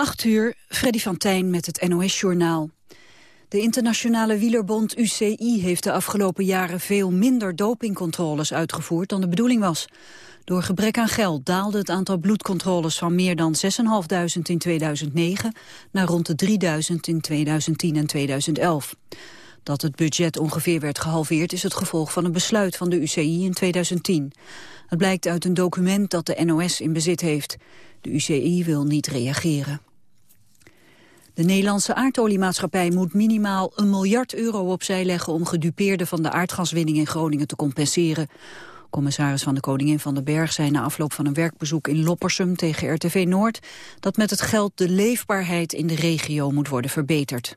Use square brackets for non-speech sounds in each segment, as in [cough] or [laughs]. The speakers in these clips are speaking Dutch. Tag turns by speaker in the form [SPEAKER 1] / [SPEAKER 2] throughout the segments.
[SPEAKER 1] 8 uur, Freddy van Tijn met het NOS-journaal. De internationale wielerbond UCI heeft de afgelopen jaren veel minder dopingcontroles uitgevoerd dan de bedoeling was. Door gebrek aan geld daalde het aantal bloedcontroles van meer dan 6.500 in 2009 naar rond de 3.000 in 2010 en 2011. Dat het budget ongeveer werd gehalveerd is het gevolg van een besluit van de UCI in 2010. Het blijkt uit een document dat de NOS in bezit heeft. De UCI wil niet reageren. De Nederlandse aardoliemaatschappij moet minimaal een miljard euro opzij leggen om gedupeerden van de aardgaswinning in Groningen te compenseren. Commissaris van de Koningin van den Berg zei na afloop van een werkbezoek in Loppersum tegen RTV Noord dat met het geld de leefbaarheid in de regio moet worden verbeterd.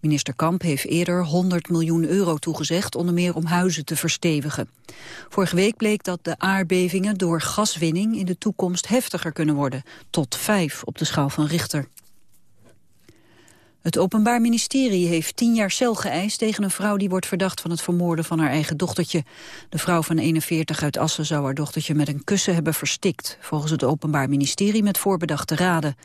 [SPEAKER 1] Minister Kamp heeft eerder 100 miljoen euro toegezegd, onder meer om huizen te verstevigen. Vorige week bleek dat de aardbevingen door gaswinning in de toekomst heftiger kunnen worden, tot vijf op de schaal van Richter. Het Openbaar Ministerie heeft tien jaar cel geëist tegen een vrouw die wordt verdacht van het vermoorden van haar eigen dochtertje. De vrouw van 41 uit Assen zou haar dochtertje met een kussen hebben verstikt, volgens het Openbaar Ministerie met voorbedachte raden.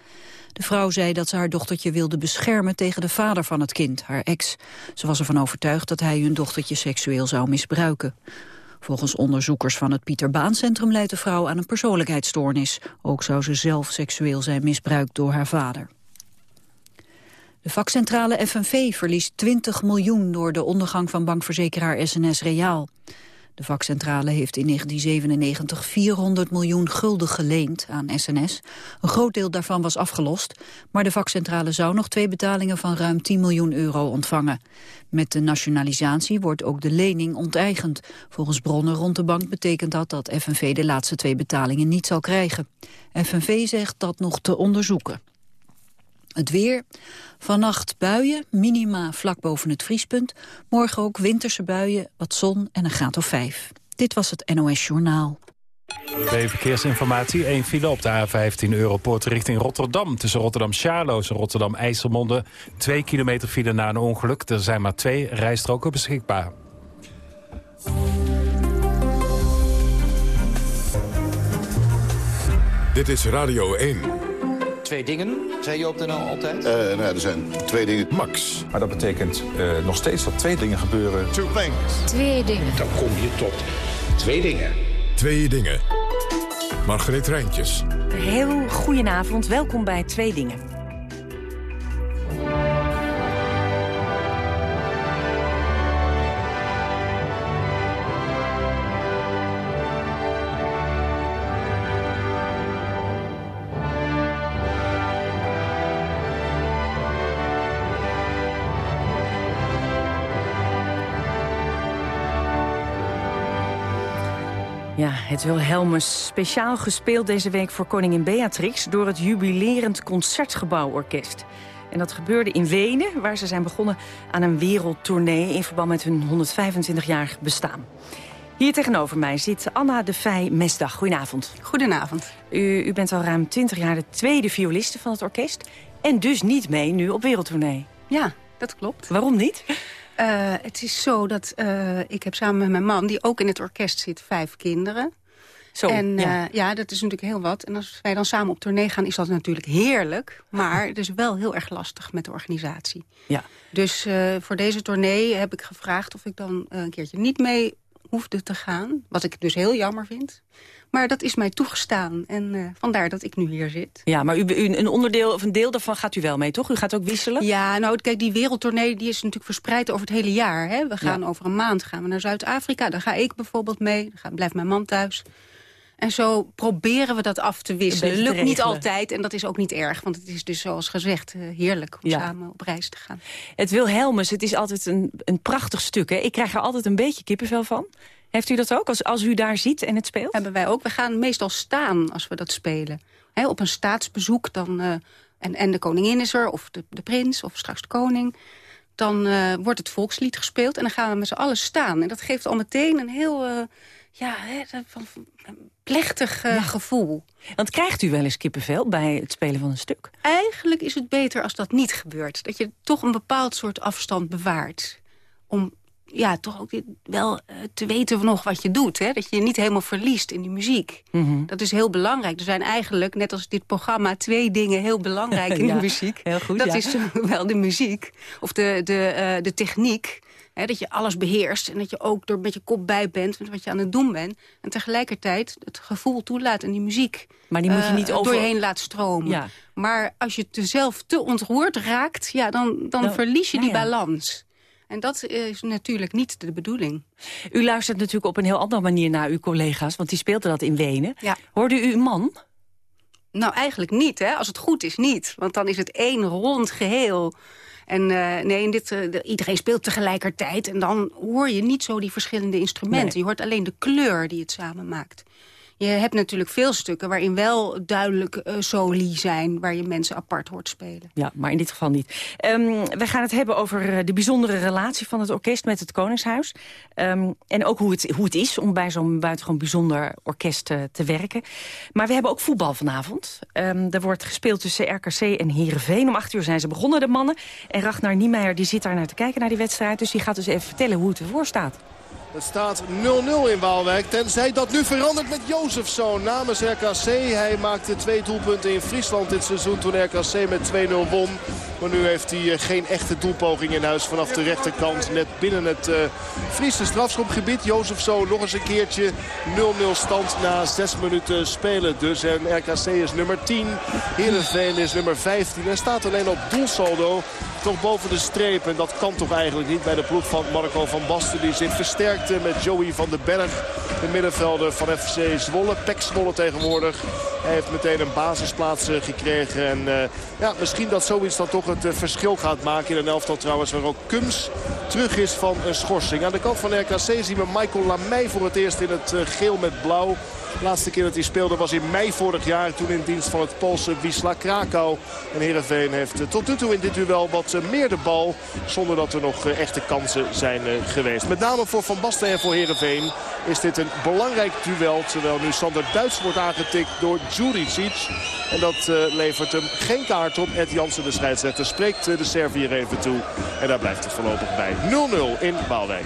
[SPEAKER 1] De vrouw zei dat ze haar dochtertje wilde beschermen tegen de vader van het kind, haar ex. Ze was ervan overtuigd dat hij hun dochtertje seksueel zou misbruiken. Volgens onderzoekers van het Pieter Baan Centrum leidt de vrouw aan een persoonlijkheidsstoornis. Ook zou ze zelf seksueel zijn misbruikt door haar vader. De vakcentrale FNV verliest 20 miljoen door de ondergang van bankverzekeraar SNS Reaal. De vakcentrale heeft in 1997 400 miljoen gulden geleend aan SNS. Een groot deel daarvan was afgelost, maar de vakcentrale zou nog twee betalingen van ruim 10 miljoen euro ontvangen. Met de nationalisatie wordt ook de lening onteigend. Volgens bronnen rond de bank betekent dat dat FNV de laatste twee betalingen niet zal krijgen. FNV zegt dat nog te onderzoeken. Het weer. Vannacht buien, minima vlak boven het vriespunt. Morgen ook winterse buien, wat zon en een graad of vijf. Dit was het NOS Journaal.
[SPEAKER 2] Bij verkeersinformatie, één file op de A15 Europoort richting Rotterdam. Tussen Rotterdam-Charloes en Rotterdam-IJsselmonde. Twee kilometer file na een ongeluk. Er zijn maar twee rijstroken beschikbaar.
[SPEAKER 3] Dit is Radio 1
[SPEAKER 4] twee dingen, zei je op de NL altijd?
[SPEAKER 5] Uh, nou, er zijn twee dingen.
[SPEAKER 3] Max.
[SPEAKER 6] Maar dat betekent uh, nog steeds dat twee dingen gebeuren.
[SPEAKER 3] Two things.
[SPEAKER 7] Twee dingen.
[SPEAKER 8] Dan kom je tot twee dingen.
[SPEAKER 3] Twee dingen. Margreet Rijntjes.
[SPEAKER 9] Heel goedenavond, welkom bij Twee Dingen. Het Wilhelmus speciaal gespeeld deze week voor koningin Beatrix... door het jubilerend Concertgebouworkest. En dat gebeurde in Wenen, waar ze zijn begonnen aan een wereldtournee... in verband met hun 125-jarig bestaan. Hier tegenover mij zit Anna de Vij Mesdag. Goedenavond.
[SPEAKER 10] Goedenavond.
[SPEAKER 9] U, u bent al ruim 20 jaar de tweede violiste van het orkest... en dus niet mee nu op wereldtournee.
[SPEAKER 10] Ja, dat klopt.
[SPEAKER 9] Waarom niet?
[SPEAKER 10] Uh, het is zo dat uh, ik heb samen met mijn man, die ook in het orkest zit, vijf kinderen.
[SPEAKER 9] Zo,
[SPEAKER 10] en
[SPEAKER 9] ja.
[SPEAKER 10] Uh, ja, dat is natuurlijk heel wat. En als wij dan samen op tournee gaan, is dat natuurlijk heerlijk. Maar het is wel heel erg lastig met de organisatie.
[SPEAKER 9] Ja.
[SPEAKER 10] Dus voor deze tournee heb ik gevraagd of ik dan een keertje niet mee hoefde te gaan. Wat ik dus heel jammer vind. Maar dat is mij toegestaan. En uh, vandaar dat ik nu hier zit.
[SPEAKER 9] Ja, maar u, u, een onderdeel of een deel daarvan gaat u wel mee, toch? U gaat ook wisselen?
[SPEAKER 10] Ja, nou kijk, die wereldtournee die is natuurlijk verspreid over het hele jaar. Hè? We gaan
[SPEAKER 9] Ja.
[SPEAKER 10] over een maand gaan we naar Zuid-Afrika. Daar ga ik bijvoorbeeld mee. Dan gaat- blijft mijn man thuis. En zo proberen we dat af te wisselen. Lukt niet altijd en dat is ook niet erg. Want het is dus zoals gezegd eh, heerlijk om
[SPEAKER 9] Ja.
[SPEAKER 10] samen op reis te gaan.
[SPEAKER 9] Het Wilhelmus, het is altijd een, een prachtig stuk. Hè? Ik krijg er altijd een beetje kippenvel van. Heeft u dat ook, als, als u daar ziet en het speelt?
[SPEAKER 10] Hebben wij ook. We gaan meestal staan als we dat spelen. Op een staatsbezoek dan, eh, en, en de koningin is er, of de, de prins, of straks de koning. Dan eh, wordt het volkslied gespeeld en dan gaan we met z'n allen staan. En dat geeft al meteen een heel ja, hè, van, plechtig eh, gevoel.
[SPEAKER 9] Want krijgt u wel eens kippenvel bij het spelen van een stuk?
[SPEAKER 10] Eigenlijk is het beter als dat niet gebeurt. Dat je toch een bepaald soort afstand bewaart. Om ja, toch ook wel eh, te weten nog wat je doet. Hè? Dat je je niet helemaal verliest in die muziek.
[SPEAKER 9] Mhm.
[SPEAKER 10] Dat is heel belangrijk. Er zijn eigenlijk, net als dit programma, twee dingen heel belangrijk [laughs] in
[SPEAKER 9] Ja,
[SPEAKER 10] de muziek.
[SPEAKER 9] heel goed,
[SPEAKER 10] dat
[SPEAKER 9] ja.
[SPEAKER 10] is [laughs] wel de muziek, of de, de, eh, de techniek. Hè, dat je alles beheerst en dat je ook er met je kop bij bent... met wat je aan het doen bent. En tegelijkertijd het gevoel toelaat en die muziek...
[SPEAKER 9] Maar die moet je
[SPEAKER 10] eh,
[SPEAKER 9] niet over-
[SPEAKER 10] door je heen laat stromen.
[SPEAKER 9] Ja.
[SPEAKER 10] Maar als je te zelf te ontroerd raakt... Ja, dan, dan verlies je die
[SPEAKER 9] nou ja.
[SPEAKER 10] balans. En dat is natuurlijk niet de bedoeling.
[SPEAKER 9] U luistert natuurlijk op een heel andere manier naar uw collega's... want die speelden dat in Wenen.
[SPEAKER 10] Ja.
[SPEAKER 9] Hoorde u uw man?
[SPEAKER 10] Nou, eigenlijk niet, hè. Als het goed is, niet. Want dan is het één rond geheel. En eh, nee, in dit, de- iedereen speelt tegelijkertijd. En dan hoor je niet zo die verschillende instrumenten.
[SPEAKER 9] Nee.
[SPEAKER 10] Je hoort alleen de kleur die het samen maakt. Je hebt natuurlijk veel stukken waarin wel duidelijk eh, soli zijn... waar je mensen apart hoort spelen.
[SPEAKER 9] Ja, maar in dit geval niet. Ehm, we gaan het hebben over eh, de bijzondere relatie van het orkest met het Koningshuis. Ehm, en ook hoe het, hoe het is om bij zo'n buitengewoon bijzonder orkest eh, te werken. Maar we hebben ook voetbal vanavond. Ehm, er wordt gespeeld tussen RKC en Heerenveen. Om acht uur zijn ze begonnen, de mannen. En Ragnar Niemeyer die zit daar naar te kijken naar die wedstrijd. Dus die gaat dus even vertellen hoe het ervoor staat.
[SPEAKER 11] Het staat 0-0 in Waalwijk. Tenzij dat nu verandert met Jozefzoon namens RKC. Hij maakte twee doelpunten in Friesland dit seizoen toen RKC met 2-0 won. Maar nu heeft hij eh, geen echte doelpoging in huis vanaf de rechterkant. Net binnen het eh, Friese strafschopgebied. Jozefzoon nog eens een keertje 0-0 stand na 6 minuten spelen. Dus en RKC is nummer 10. Heerenveen is nummer 15. En staat alleen op doelsaldo toch boven de streep. En dat kan toch eigenlijk niet bij de ploeg van Marco van Basten. Die zit versterkt met Joey van den Berg. De middenvelder van FC Zwolle. Pek Zwolle tegenwoordig. Hij heeft meteen een basisplaats eh, gekregen. En eh, ja, misschien dat zoiets dan toch het eh, verschil gaat maken. In een elftal trouwens waar ook Kums terug is van een schorsing. Aan de kant van RKC zien we Michael Lamey voor het eerst in het geel met blauw. De laatste keer dat hij speelde was in mei vorig jaar. Toen in dienst van het Poolse Wisla Krakau. En Heerenveen heeft tot nu toe in dit duel wat meer de bal. Zonder dat er nog echte kansen zijn geweest. Met name voor Van en voor Heerenveen is dit een belangrijk duel. Terwijl nu Sander Duits wordt aangetikt door Djuricic. En dat eh, levert hem geen kaart op. Ed Jansen, de scheidsrechter, spreekt eh, de Servier even toe. En daar blijft het voorlopig bij. 0-0 in Waalwijk.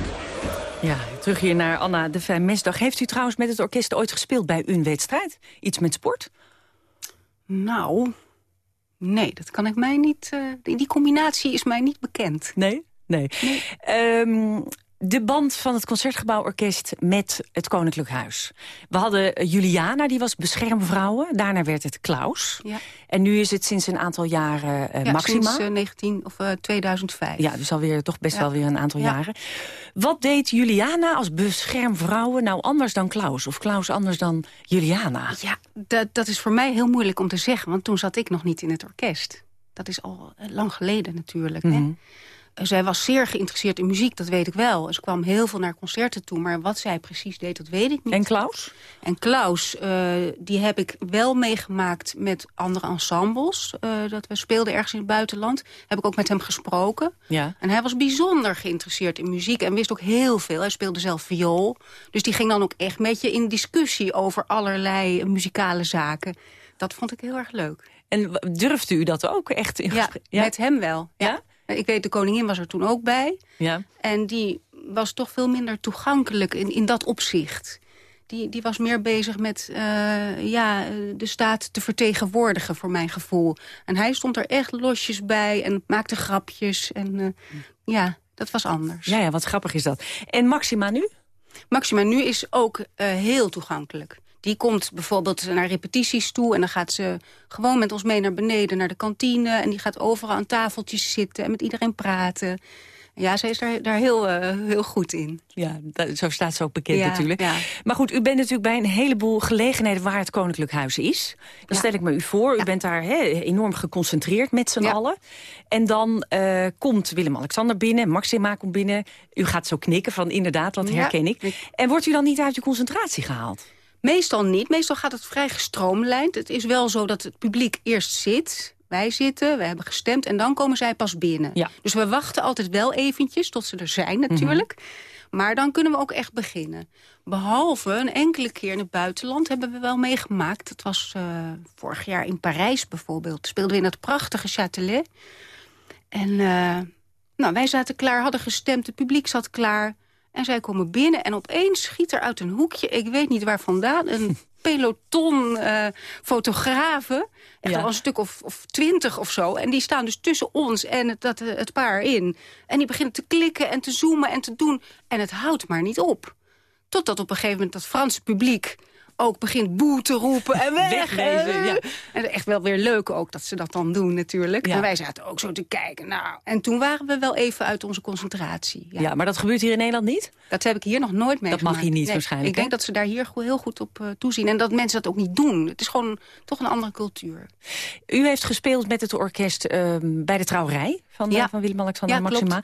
[SPEAKER 9] Ja, terug hier naar Anna de Vijf Mesdag. Heeft u trouwens met het orkest ooit gespeeld bij een wedstrijd? Iets met sport?
[SPEAKER 10] Nou, nee, dat kan ik mij niet... eh, die, die combinatie is mij niet bekend.
[SPEAKER 9] Nee? Nee. Ehm, de band van het Concertgebouworkest met het Koninklijk Huis. We hadden eh, Juliana, die was beschermvrouwen. Daarna werd het Klaus.
[SPEAKER 10] Ja.
[SPEAKER 9] En nu is het sinds een aantal jaren eh,
[SPEAKER 10] Ja,
[SPEAKER 9] Maxima.
[SPEAKER 10] sinds eh, 19, of, eh, 2005.
[SPEAKER 9] Ja, dus alweer toch best
[SPEAKER 10] Ja.
[SPEAKER 9] wel weer een aantal
[SPEAKER 10] Ja.
[SPEAKER 9] jaren. Wat deed Juliana als beschermvrouwen nou anders dan Klaus? Of Klaus anders dan Juliana?
[SPEAKER 10] Ja, dat, dat is voor mij heel moeilijk om te zeggen. Want toen zat ik nog niet in het orkest. Dat is al lang geleden natuurlijk.
[SPEAKER 9] Mhm.
[SPEAKER 10] hè. Zij was zeer geïnteresseerd in muziek, dat weet ik wel. Ze kwam heel veel naar concerten toe, maar wat zij precies deed, dat weet ik niet.
[SPEAKER 9] En Klaus?
[SPEAKER 10] En Klaus, eh, die heb ik wel meegemaakt met andere ensembles. eh, dat we speelden ergens in het buitenland. Heb ik ook met hem gesproken.
[SPEAKER 9] Ja.
[SPEAKER 10] En hij was bijzonder geïnteresseerd in muziek en wist ook heel veel. Hij speelde zelf viool. Dus die ging dan ook echt met je in discussie over allerlei muzikale zaken. Dat vond ik heel erg leuk.
[SPEAKER 9] En durfde u dat ook echt? In
[SPEAKER 10] Ja, met hem wel.
[SPEAKER 9] Ja?
[SPEAKER 10] Ik weet, de koningin was er toen ook bij.
[SPEAKER 9] Ja.
[SPEAKER 10] En die was toch veel minder toegankelijk in, in dat opzicht. Die, die was meer bezig met eh, ja, eh, de staat te vertegenwoordigen, voor mijn gevoel. En hij stond er echt losjes bij en maakte grapjes. En eh, ja, dat was anders.
[SPEAKER 9] Ja, ja, wat grappig is dat. En Maxima nu?
[SPEAKER 10] Maxima nu is ook heel toegankelijk. Die komt bijvoorbeeld naar repetities toe... en dan gaat ze gewoon met ons mee naar beneden, naar de kantine... en die gaat overal aan tafeltjes zitten en met iedereen praten. Ja, zij is daar, daar heel, eh, heel goed in.
[SPEAKER 9] Ja, dat- zo staat ze ook bekend
[SPEAKER 10] Ja,
[SPEAKER 9] natuurlijk.
[SPEAKER 10] ja.
[SPEAKER 9] Maar goed, u bent natuurlijk bij een heleboel gelegenheden waar het Koninklijk Huis is. Dan
[SPEAKER 10] Ja.
[SPEAKER 9] stel ik me u voor, u bent daar enorm geconcentreerd met z'n allen. En dan eh, komt Willem-Alexander binnen, Maxima komt binnen. U gaat zo knikken van inderdaad, dat herken ik.
[SPEAKER 10] ik-
[SPEAKER 9] En wordt u dan niet uit uw concentratie gehaald?
[SPEAKER 10] Meestal niet. Meestal gaat het vrij gestroomlijnd. Het is wel zo dat het publiek eerst zit. Wij zitten, we hebben gestemd en dan komen zij pas binnen.
[SPEAKER 9] Ja.
[SPEAKER 10] Dus we wachten altijd wel eventjes tot ze er zijn natuurlijk. Maar dan kunnen we ook echt beginnen. Behalve een enkele keer in het buitenland hebben we wel meegemaakt. Dat was eh, vorig jaar in Parijs bijvoorbeeld. Speelden we in dat prachtige Châtelet. En eh, Nou, wij zaten klaar, hadden gestemd, het publiek zat klaar. En zij komen binnen en opeens schiet er uit een hoekje... ik weet niet waar vandaan, een [laughs] peloton uh, fotografen. Echt al een stuk of, of twintig of zo. En die staan dus tussen ons en het, dat, het paar in. En die beginnen te klikken en te zoomen en te doen. En het houdt maar niet op. Totdat op een gegeven moment dat Franse publiek ook begint boe te roepen en weg. ja. En echt wel weer leuk ook dat ze dat dan doen natuurlijk. En wij zaten ook zo te kijken. Nou, en toen waren we wel even uit onze concentratie.
[SPEAKER 9] Ja, ja maar dat gebeurt hier in Nederland niet?
[SPEAKER 10] Dat heb ik hier nog nooit meegemaakt.
[SPEAKER 9] Dat mag hier niet waarschijnlijk.
[SPEAKER 10] Ik denk dat ze daar hier heel goed op uh, toezien. En dat mensen dat ook niet doen. Het is gewoon toch een andere cultuur.
[SPEAKER 9] U heeft gespeeld met het orkest uh, bij de trouwerij van, ja. van Willem-Alexander ja, Maxima.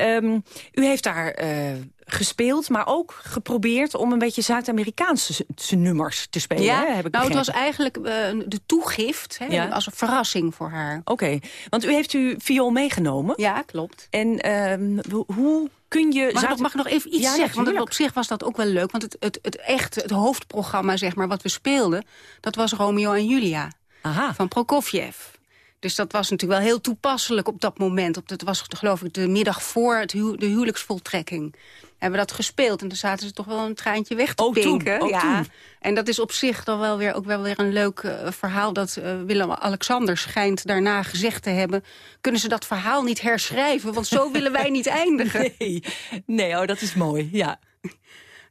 [SPEAKER 9] Um, u heeft daar... Uh, gespeeld, maar ook geprobeerd om een beetje Zuid-Amerikaanse nummers te spelen.
[SPEAKER 10] Ja,
[SPEAKER 9] hè, heb ik
[SPEAKER 10] nou, het was eigenlijk uh, de toegift hè, ja. als een verrassing voor haar.
[SPEAKER 9] Oké, want u heeft uw viool meegenomen.
[SPEAKER 10] Ja, klopt.
[SPEAKER 9] En uh, hoe kun je...
[SPEAKER 10] Mag, nog, mag ik nog even iets ja, zeggen? Want op zich was dat ook wel leuk. Want het, het, het echt, het hoofdprogramma, zeg maar, wat we speelden... dat was Romeo en Julia Aha. van Prokofjev. Dus dat was natuurlijk wel heel toepasselijk op dat moment. Dat was geloof ik de middag voor het hu de huwelijksvoltrekking hebben we dat gespeeld. En toen zaten ze toch wel een traantje weg te
[SPEAKER 9] oh,
[SPEAKER 10] pinken.
[SPEAKER 9] Toen, oh,
[SPEAKER 10] ja.
[SPEAKER 9] Toen.
[SPEAKER 10] En dat is op zich dan wel weer, ook wel weer een leuk uh, verhaal... dat uh, Willem-Alexander schijnt daarna gezegd te hebben... kunnen ze dat verhaal niet herschrijven, want zo willen wij niet [laughs] eindigen.
[SPEAKER 9] Nee, nee oh, dat is mooi, ja.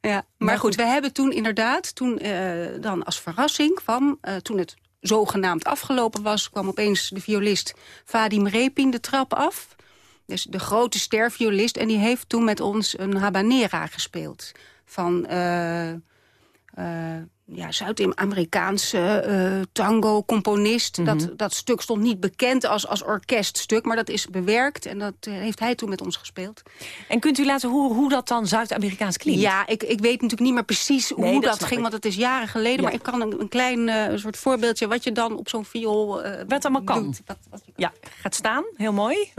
[SPEAKER 10] Ja, maar, maar goed, goed, we hebben toen inderdaad, toen uh, dan als verrassing kwam... toen het zogenaamd afgelopen was, kwam opeens de violist Vadim Repin de trap af... Dus de grote sterviolist. En die heeft toen met ons een habanera gespeeld. Van uh, uh, ja, Zuid-Amerikaanse uh, tango-componist. dat, mhm. dat stuk stond niet bekend als, als orkeststuk, maar dat is bewerkt. En dat heeft hij toen met ons gespeeld.
[SPEAKER 9] En kunt u laten horen hoe dat dan Zuid-Amerikaans klinkt?
[SPEAKER 10] Ja, ik, ik weet natuurlijk niet meer precies nee, hoe dat, dat ging, want het is jaren geleden. Ja. Maar ik kan een, een klein uh, soort voorbeeldje wat je dan op zo'n viool uh,
[SPEAKER 9] Wat allemaal kan.
[SPEAKER 10] Doet, wat, wat
[SPEAKER 9] ja, gaat staan. Heel mooi. [laughs]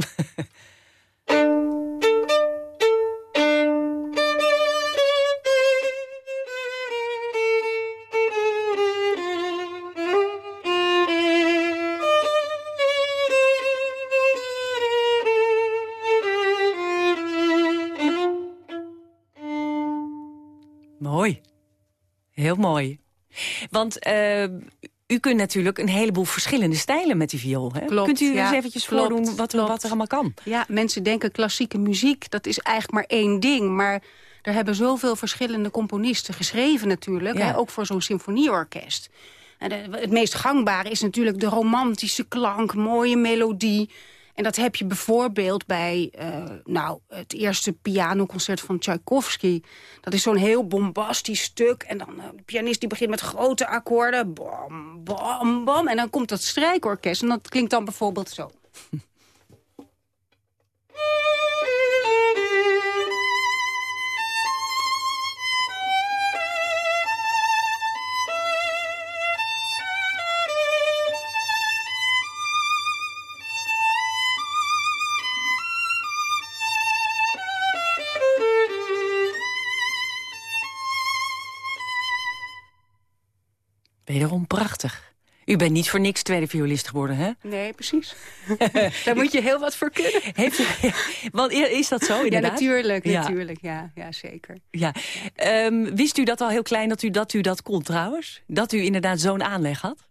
[SPEAKER 9] Mooi. Heel mooi. Want uh, u kunt natuurlijk een heleboel verschillende stijlen met die viool. Hè?
[SPEAKER 10] Klopt,
[SPEAKER 9] kunt u
[SPEAKER 10] ja,
[SPEAKER 9] eens eventjes voordoen wat, wat er allemaal kan?
[SPEAKER 10] Ja, mensen denken klassieke muziek, dat is eigenlijk maar één ding. Maar er hebben zoveel verschillende componisten geschreven natuurlijk. Ja. Hè, ook voor zo'n symfonieorkest. En de, het meest gangbare is natuurlijk de romantische klank, mooie melodie... En dat heb je bijvoorbeeld bij uh, nou, het eerste pianoconcert van Tchaikovsky. Dat is zo'n heel bombastisch stuk. En dan uh, de pianist die begint met grote akkoorden. Bam, bam, bam. En dan komt dat strijkorkest. En dat klinkt dan bijvoorbeeld zo. [laughs]
[SPEAKER 9] Wederom prachtig. U bent niet voor niks tweede violist geworden, hè?
[SPEAKER 10] Nee, precies. [laughs] Daar moet je heel wat voor kunnen. [laughs]
[SPEAKER 9] Heeft u, want is dat zo, inderdaad?
[SPEAKER 10] Ja, natuurlijk, ja. natuurlijk. Ja, ja zeker.
[SPEAKER 9] Ja. Um, wist u dat al heel klein dat u dat, u dat kon, trouwens? Dat u inderdaad zo'n aanleg had?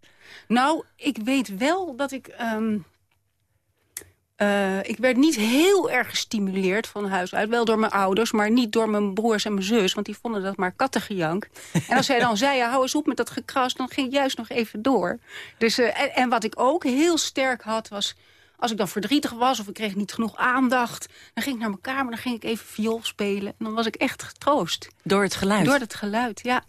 [SPEAKER 10] Nou, ik weet wel dat ik... Um, uh, ik werd niet heel erg gestimuleerd van huis uit. Wel door mijn ouders, maar niet door mijn broers en mijn zus. Want die vonden dat maar kattengejank. [laughs] en als zij dan zei, ja, hou eens op met dat gekras... dan ging ik juist nog even door. Dus, uh, en, en, wat ik ook heel sterk had, was... als ik dan verdrietig was of ik kreeg niet genoeg aandacht... dan ging ik naar mijn kamer, dan ging ik even viool spelen. En dan was ik echt getroost.
[SPEAKER 9] Door het geluid?
[SPEAKER 10] Door het geluid, ja.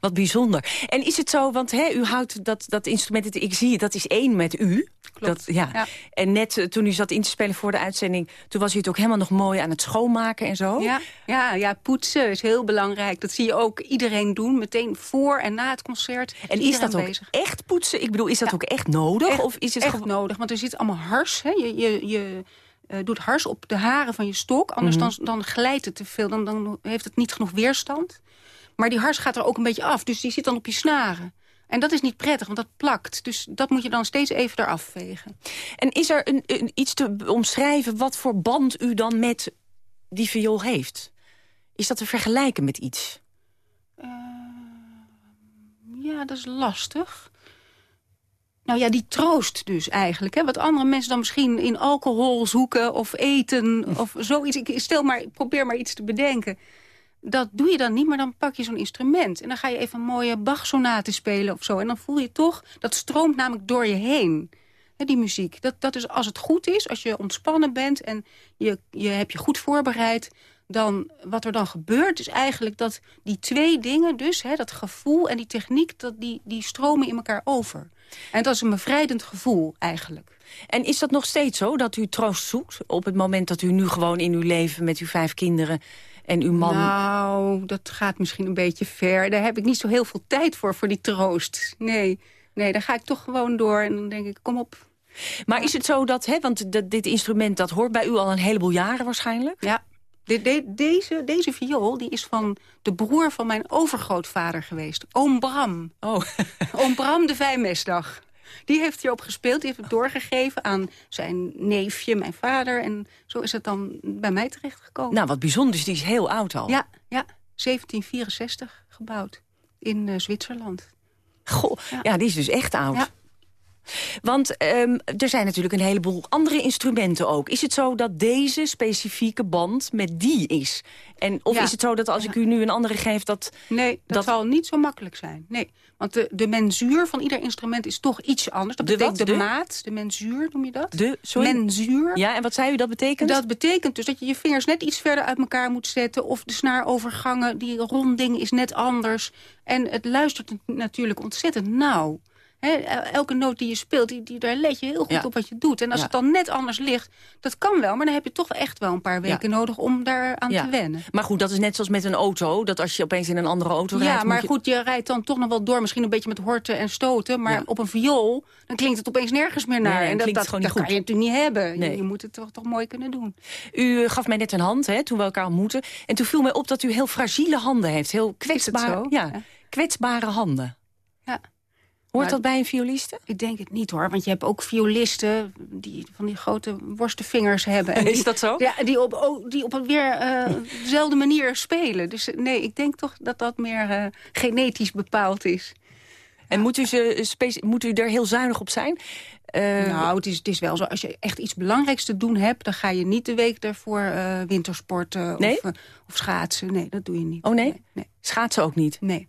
[SPEAKER 9] Wat bijzonder. En is het zo, want hè, u houdt dat, dat instrument, ik zie dat is één met u.
[SPEAKER 10] Klopt.
[SPEAKER 9] Dat, ja.
[SPEAKER 10] ja.
[SPEAKER 9] En net uh, toen u zat in te spelen voor de uitzending... toen was u het ook helemaal nog mooi aan het schoonmaken en zo.
[SPEAKER 10] Ja, ja, ja poetsen is heel belangrijk. Dat zie je ook iedereen doen, meteen voor en na het concert.
[SPEAKER 9] En is dat ook bezig. echt poetsen? Ik bedoel, is dat ja. ook echt nodig?
[SPEAKER 10] Echt,
[SPEAKER 9] of is het
[SPEAKER 10] echt nodig, want er zit allemaal hars. Hè? Je, je, je uh, doet hars op de haren van je stok. Anders mm -hmm. dan, dan glijdt het te veel, dan, dan heeft het niet genoeg weerstand. Maar die hars gaat er ook een beetje af, dus die zit dan op je snaren. En dat is niet prettig, want dat plakt. Dus dat moet je dan steeds even eraf vegen.
[SPEAKER 9] En is er een, een, iets te omschrijven wat voor band u dan met die viool heeft? Is dat te vergelijken met iets? Uh,
[SPEAKER 10] ja, dat is lastig. Nou ja, die troost dus eigenlijk. Hè? Wat andere mensen dan misschien in alcohol zoeken of eten of zoiets. Ik stel maar, probeer maar iets te bedenken. Dat doe je dan niet, maar dan pak je zo'n instrument. En dan ga je even een mooie Bach-sonate spelen of zo. En dan voel je toch, dat stroomt namelijk door je heen. Hè, die muziek. Dat, dat is als het goed is, als je ontspannen bent... en je, je hebt je goed voorbereid dan, wat er dan gebeurt is eigenlijk dat die twee dingen dus... Hè, dat gevoel en die techniek, dat die, die stromen in elkaar over. En dat is een bevrijdend gevoel eigenlijk.
[SPEAKER 9] En is dat nog steeds zo, dat u troost zoekt... op het moment dat u nu gewoon in uw leven met uw vijf kinderen en uw man...
[SPEAKER 10] Nou, dat gaat misschien een beetje ver. Daar heb ik niet zo heel veel tijd voor, voor die troost. Nee, nee daar ga ik toch gewoon door en dan denk ik, kom op.
[SPEAKER 9] Maar is het zo dat, hè, want dit instrument dat hoort bij u al een heleboel jaren waarschijnlijk?
[SPEAKER 10] Ja, de, deze, deze viool die is van de broer van mijn overgrootvader geweest. Oom Bram. Oh. Oom Bram de Vijmestdag. Die heeft hierop gespeeld. Die heeft het doorgegeven aan zijn neefje, mijn vader. En zo is het dan bij mij terechtgekomen.
[SPEAKER 9] Nou, wat bijzonder. Dus die is heel oud al.
[SPEAKER 10] Ja, ja 1764 gebouwd. In uh, Zwitserland.
[SPEAKER 9] Goh, ja. ja. die is dus echt oud. Ja. Want um, er zijn natuurlijk een heleboel andere instrumenten ook. Is het zo dat deze specifieke band met die is? En, of is het zo dat als ik u nu een andere geef dat...
[SPEAKER 10] Nee, dat, zal niet zo makkelijk zijn. Nee, want de, de mensuur van ieder instrument is toch iets anders. Dat de betekent wat? de, maat, de mensuur noem je dat?
[SPEAKER 9] De, sorry?
[SPEAKER 10] Mensuur.
[SPEAKER 9] Ja, en wat zei u dat betekent?
[SPEAKER 10] Dat betekent dus dat je je vingers net iets verder uit elkaar moet zetten... of de snaarovergangen, die ronding is net anders. En het luistert natuurlijk ontzettend nauw elke noot die je speelt, die, die, daar let je heel goed op wat je doet. En als het dan net anders ligt, dat kan wel. Maar dan heb je toch echt wel een paar weken nodig om daar aan te wennen.
[SPEAKER 9] Maar goed, dat is net zoals met een auto. Dat als je opeens in een andere auto rijdt...
[SPEAKER 10] Ja, maar goed, je rijdt dan toch nog wel door. Misschien een beetje met horten en stoten. Maar op een viool, dan klinkt het opeens nergens meer naar. en dat, dat, dat, dat kan je natuurlijk niet hebben. Je, je, moet het toch, toch mooi kunnen doen.
[SPEAKER 9] U gaf mij net een hand, hè, toen we elkaar ontmoeten. En toen viel mij op dat u heel fragiele handen heeft. Heel kwetsbare, ja, kwetsbare handen. Ja. Hoort dat bij een violiste?
[SPEAKER 10] Ik denk het niet hoor, want je hebt ook violisten die van die grote worstenvingers hebben.
[SPEAKER 9] En [laughs] Is dat zo?
[SPEAKER 10] Ja, die op, die op een weer uh, dezelfde manier spelen. Dus eh, nee, ik denk toch dat dat meer uh, genetisch bepaald is.
[SPEAKER 9] En moet u, ze, moet u er heel zuinig op zijn?
[SPEAKER 10] nou, het is, het is wel zo. Als je echt iets belangrijks te doen hebt... dan ga je niet de week daarvoor uh, wintersporten
[SPEAKER 9] nee?
[SPEAKER 10] of, of, schaatsen. Nee, dat doe je niet.
[SPEAKER 9] Oh nee? nee? Schaatsen ook niet?
[SPEAKER 10] Nee.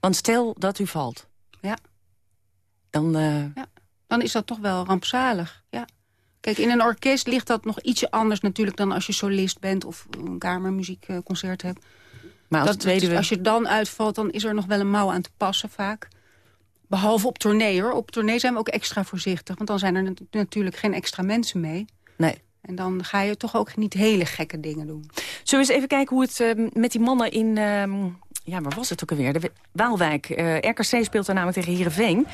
[SPEAKER 9] Want stel dat u valt.
[SPEAKER 10] Ja.
[SPEAKER 9] Dan, uh... ja.
[SPEAKER 10] dan is dat toch wel rampzalig. Ja. Kijk, in een orkest ligt dat nog ietsje anders natuurlijk... dan als je solist bent of een kamermuziekconcert hebt.
[SPEAKER 9] Maar als, dat, tweede...
[SPEAKER 10] als je dan uitvalt, dan is er nog wel een mouw aan te passen vaak. Behalve op tournee, hoor. Op tournee zijn we ook extra voorzichtig. Want dan zijn er natuurlijk geen extra mensen mee.
[SPEAKER 9] Nee.
[SPEAKER 10] En dan ga je toch ook niet hele gekke dingen doen.
[SPEAKER 9] Zullen we eens even kijken hoe het uh, met die mannen in... Uh, ja, waar was het ook alweer? De Waalwijk. Eh, RKC speelt daar namelijk tegen Heerenveen.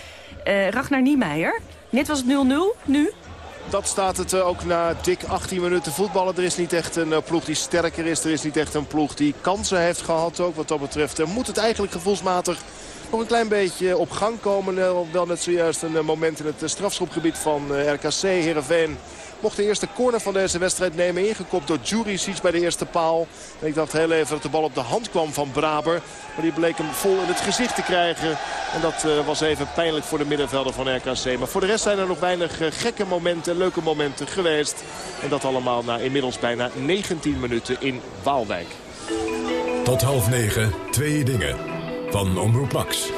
[SPEAKER 9] Uh, Ragnar Niemeyer. Net was het 0-0, nu?
[SPEAKER 11] Dat staat het eh, ook na dik 18 minuten voetballen. Er is niet echt een ploeg die sterker is. Er is niet echt een ploeg die kansen heeft gehad ook. Wat dat betreft moet het eigenlijk gevoelsmatig nog een klein beetje op gang komen. Wel net zojuist een moment in het strafschopgebied van RKC. Heerenveen mocht de eerste corner van deze wedstrijd nemen. Ingekopt door Juricic bij de eerste paal. Ik dacht heel even dat de bal op de hand kwam van Braber. Maar die bleek hem vol in het gezicht te krijgen. En dat uh, was even pijnlijk voor de middenvelder van RKC. Maar voor de rest zijn er nog weinig uh, gekke momenten, leuke momenten geweest. En dat allemaal na inmiddels bijna 19 minuten in Waalwijk.
[SPEAKER 3] Tot half negen, twee dingen. Van Omroep Max.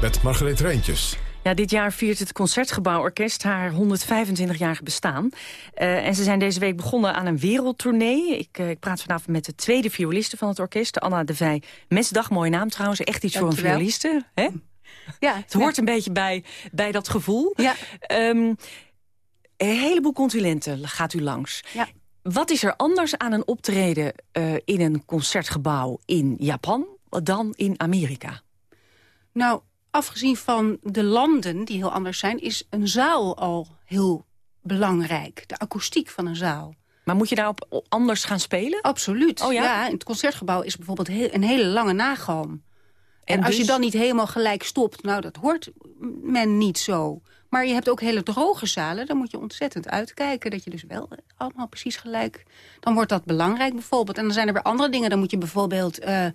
[SPEAKER 3] Met Margreet Rijntjes.
[SPEAKER 9] Ja, dit jaar viert het Concertgebouworkest haar 125-jarige bestaan. Uh, en ze zijn deze week begonnen aan een wereldtournee. Ik, uh, ik, praat vanavond met de tweede violiste van het orkest, Anna de Vij. Mesdag, mooie naam trouwens, echt iets voor een violiste. Hè? Ja, het hoort een beetje bij, bij dat gevoel. Ja. Um, een heleboel continenten gaat u langs. Ja. Wat is er anders aan een optreden uh, in een concertgebouw in Japan dan in Amerika?
[SPEAKER 10] Nou, afgezien van de landen die heel anders zijn... is een zaal al heel belangrijk. De akoestiek van een zaal.
[SPEAKER 9] Maar moet je daarop anders gaan spelen?
[SPEAKER 10] Absoluut.
[SPEAKER 9] Oh ja?
[SPEAKER 10] in het concertgebouw is bijvoorbeeld heel, een hele lange nagalm. En,
[SPEAKER 9] En
[SPEAKER 10] als je
[SPEAKER 9] dus?
[SPEAKER 10] dan niet helemaal gelijk stopt, nou dat hoort men niet zo. Maar je hebt ook hele droge zalen, daar moet je ontzettend uitkijken. Dat je dus wel allemaal precies gelijk... Dan wordt dat belangrijk bijvoorbeeld. En dan zijn er weer andere dingen. Dan moet je bijvoorbeeld eh,